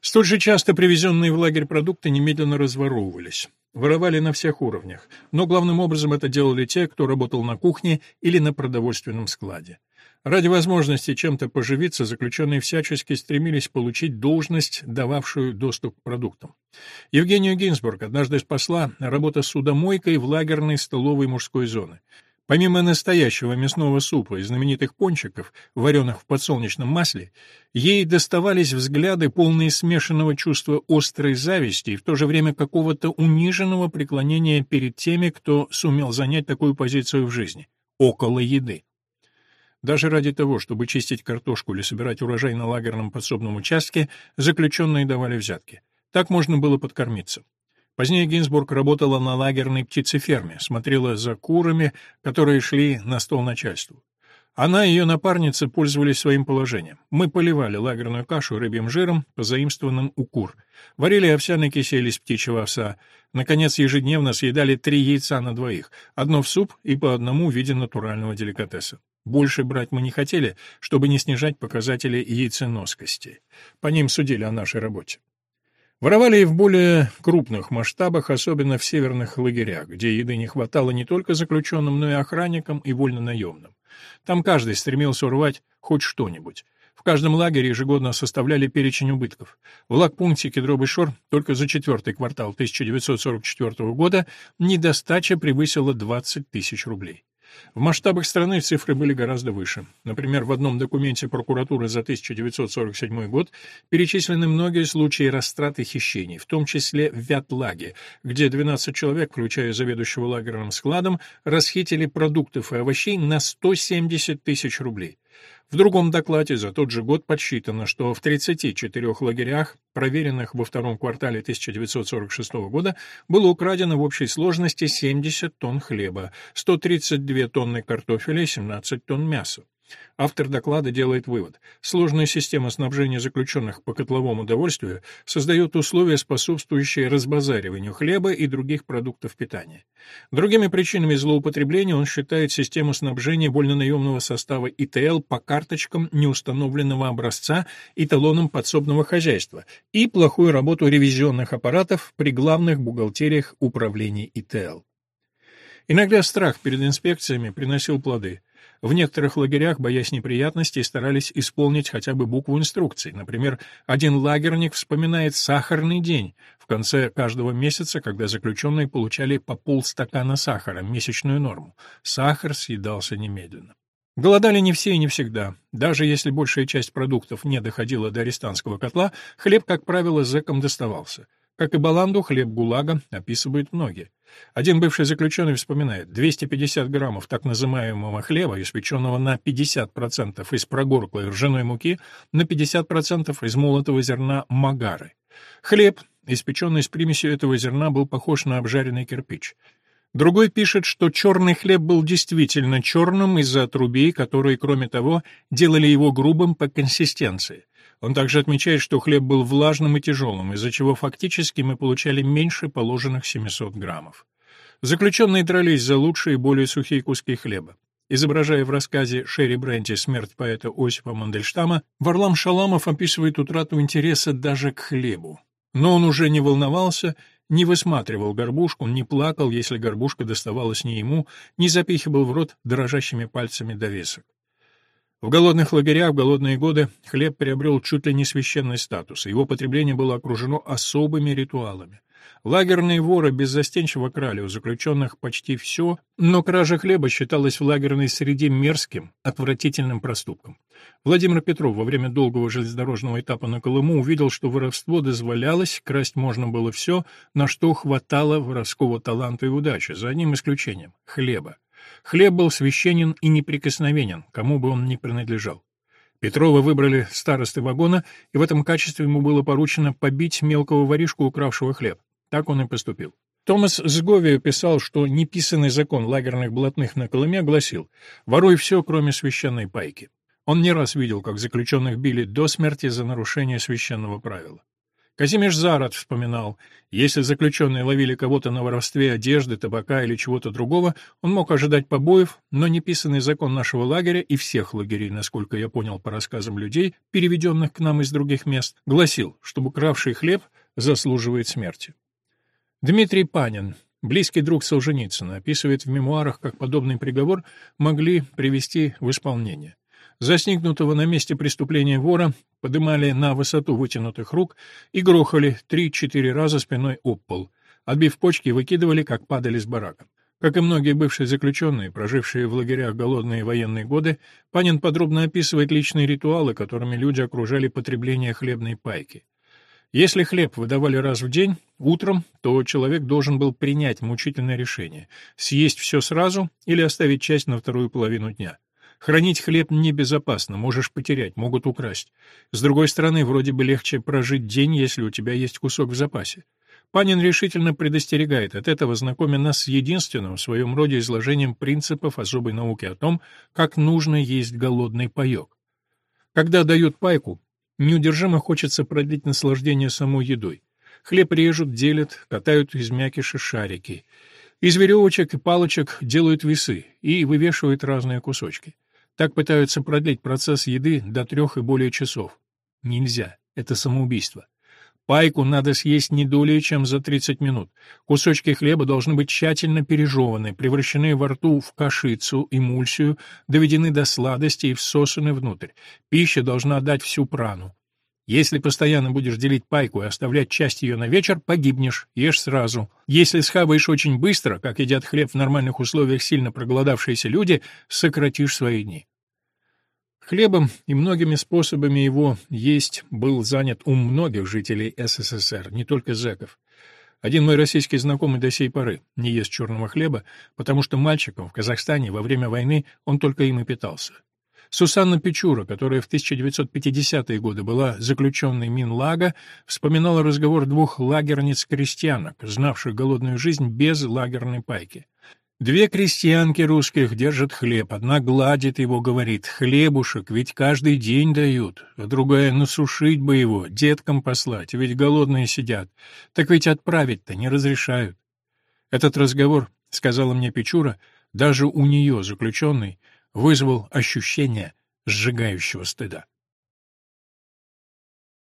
Speaker 1: Столь же часто привезенные в лагерь продукты немедленно разворовывались. Воровали на всех уровнях, но главным образом это делали те, кто работал на кухне или на продовольственном складе. Ради возможности чем-то поживиться заключенные всячески стремились получить должность, дававшую доступ к продуктам. Евгению Гинзбург однажды спасла работа судомойкой в лагерной столовой мужской зоны. Помимо настоящего мясного супа и знаменитых пончиков, вареных в подсолнечном масле, ей доставались взгляды, полные смешанного чувства острой зависти и в то же время какого-то униженного преклонения перед теми, кто сумел занять такую позицию в жизни — около еды. Даже ради того, чтобы чистить картошку или собирать урожай на лагерном подсобном участке, заключенные давали взятки. Так можно было подкормиться. Позднее Гинзбург работала на лагерной птицеферме, смотрела за курами, которые шли на стол начальству. Она и ее напарница пользовались своим положением. Мы поливали лагерную кашу рыбьим жиром, позаимствованным у кур. Варили овсяный кисель из птичьего овса. Наконец, ежедневно съедали три яйца на двоих, одно в суп и по одному в виде натурального деликатеса. Больше брать мы не хотели, чтобы не снижать показатели яйценоскости. По ним судили о нашей работе. Воровали и в более крупных масштабах, особенно в северных лагерях, где еды не хватало не только заключенным, но и охранникам и вольнонаемным. Там каждый стремился урвать хоть что-нибудь. В каждом лагере ежегодно составляли перечень убытков. В лагпункте Кедровый Шор только за четвертый квартал 1944 года недостача превысила 20 тысяч рублей. В масштабах страны цифры были гораздо выше. Например, в одном документе прокуратуры за 1947 год перечислены многие случаи растрат и хищений, в том числе в Вятлаге, где 12 человек, включая заведующего лагерным складом, расхитили продуктов и овощей на 170 тысяч рублей. В другом докладе за тот же год подсчитано, что в 34 лагерях, проверенных во втором квартале 1946 года, было украдено в общей сложности 70 тонн хлеба, 132 тонны картофеля и 17 тонн мяса. Автор доклада делает вывод. Сложная система снабжения заключенных по котловому удовольствию создает условия, способствующие разбазариванию хлеба и других продуктов питания. Другими причинами злоупотребления он считает систему снабжения вольнонаемного состава ИТЛ по карточкам неустановленного образца и талонам подсобного хозяйства и плохую работу ревизионных аппаратов при главных бухгалтериях управлений ИТЛ. Иногда страх перед инспекциями приносил плоды – в некоторых лагерях, боясь неприятностей, старались исполнить хотя бы букву инструкций. Например, один лагерник вспоминает «сахарный день» в конце каждого месяца, когда заключенные получали по полстакана сахара, месячную норму. Сахар съедался немедленно. Голодали не все и не всегда. Даже если большая часть продуктов не доходила до арестантского котла, хлеб, как правило, зэкам доставался. Как и баланду, хлеб ГУЛАГа описывают многие. Один бывший заключенный вспоминает, 250 граммов так называемого хлеба, испеченного на 50% из прогорклой ржаной муки, на 50% из молотого зерна магары. Хлеб, испеченный с примесью этого зерна, был похож на обжаренный кирпич. Другой пишет, что черный хлеб был действительно черным из-за трубей, которые, кроме того, делали его грубым по консистенции. Он также отмечает, что хлеб был влажным и тяжелым, из-за чего фактически мы получали меньше положенных 700 граммов. Заключенные дрались за лучшие и более сухие куски хлеба. Изображая в рассказе Шерри Бренти «Смерть поэта Осипа Мандельштама», Варлам Шаламов описывает утрату интереса даже к хлебу. Но он уже не волновался, не высматривал горбушку, не плакал, если горбушка доставалась не ему, не запихивал в рот дрожащими пальцами довесок. В голодных лагерях в голодные годы хлеб приобрел чуть ли не священный статус, его потребление было окружено особыми ритуалами. Лагерные воры беззастенчиво крали у заключенных почти все, но кража хлеба считалась в лагерной среде мерзким, отвратительным проступком. Владимир Петров во время долгого железнодорожного этапа на Колыму увидел, что воровство дозволялось, красть можно было все, на что хватало воровского таланта и удачи, за одним исключением — хлеба. Хлеб был священен и неприкосновенен, кому бы он ни принадлежал. Петрова выбрали старосты вагона, и в этом качестве ему было поручено побить мелкого воришку, укравшего хлеб. Так он и поступил. Томас Сгови писал, что неписанный закон лагерных блатных на Колыме гласил «воруй все, кроме священной пайки». Он не раз видел, как заключенных били до смерти за нарушение священного правила. Казимиш Зарат вспоминал, если заключенные ловили кого-то на воровстве одежды, табака или чего-то другого, он мог ожидать побоев, но неписанный закон нашего лагеря и всех лагерей, насколько я понял по рассказам людей, переведенных к нам из других мест, гласил, чтобы кравший хлеб заслуживает смерти. Дмитрий Панин, близкий друг Солженицына, описывает в мемуарах, как подобный приговор могли привести в исполнение. Застигнутого на месте преступления вора подымали на высоту вытянутых рук и грохали три-четыре раза спиной об пол. Отбив почки, выкидывали, как падали с барака. Как и многие бывшие заключенные, прожившие в лагерях голодные военные годы, Панин подробно описывает личные ритуалы, которыми люди окружали потребление хлебной пайки. Если хлеб выдавали раз в день, утром, то человек должен был принять мучительное решение – съесть все сразу или оставить часть на вторую половину дня. Хранить хлеб небезопасно, можешь потерять, могут украсть. С другой стороны, вроде бы легче прожить день, если у тебя есть кусок в запасе. Панин решительно предостерегает от этого, знакомя нас с единственным в своем роде изложением принципов особой науки о том, как нужно есть голодный паек. Когда дают пайку, Неудержимо хочется продлить наслаждение самой едой. Хлеб режут, делят, катают из мякиша шарики. Из веревочек и палочек делают весы и вывешивают разные кусочки. Так пытаются продлить процесс еды до трех и более часов. Нельзя, это самоубийство. Пайку надо съесть не долее, чем за 30 минут. Кусочки хлеба должны быть тщательно пережеваны, превращены во рту в кашицу, эмульсию, доведены до сладости и всосаны внутрь. Пища должна дать всю прану. Если постоянно будешь делить пайку и оставлять часть ее на вечер, погибнешь, ешь сразу. Если схаваешь очень быстро, как едят хлеб в нормальных условиях сильно проголодавшиеся люди, сократишь свои дни. Хлебом и многими способами его есть был занят ум многих жителей СССР, не только зэков. Один мой российский знакомый до сей поры не ест черного хлеба, потому что мальчиком в Казахстане во время войны он только им и питался. Сусанна Печура, которая в 1950-е годы была заключенной Минлага, вспоминала разговор двух лагерниц-крестьянок, знавших голодную жизнь без лагерной пайки. Две крестьянки русских держат хлеб, одна гладит его, говорит, «Хлебушек, ведь каждый день дают», а другая «Насушить бы его, деткам послать, ведь голодные сидят, так ведь отправить-то не разрешают». Этот разговор, сказала мне Печура, даже у нее, заключенный, вызвал ощущение сжигающего стыда.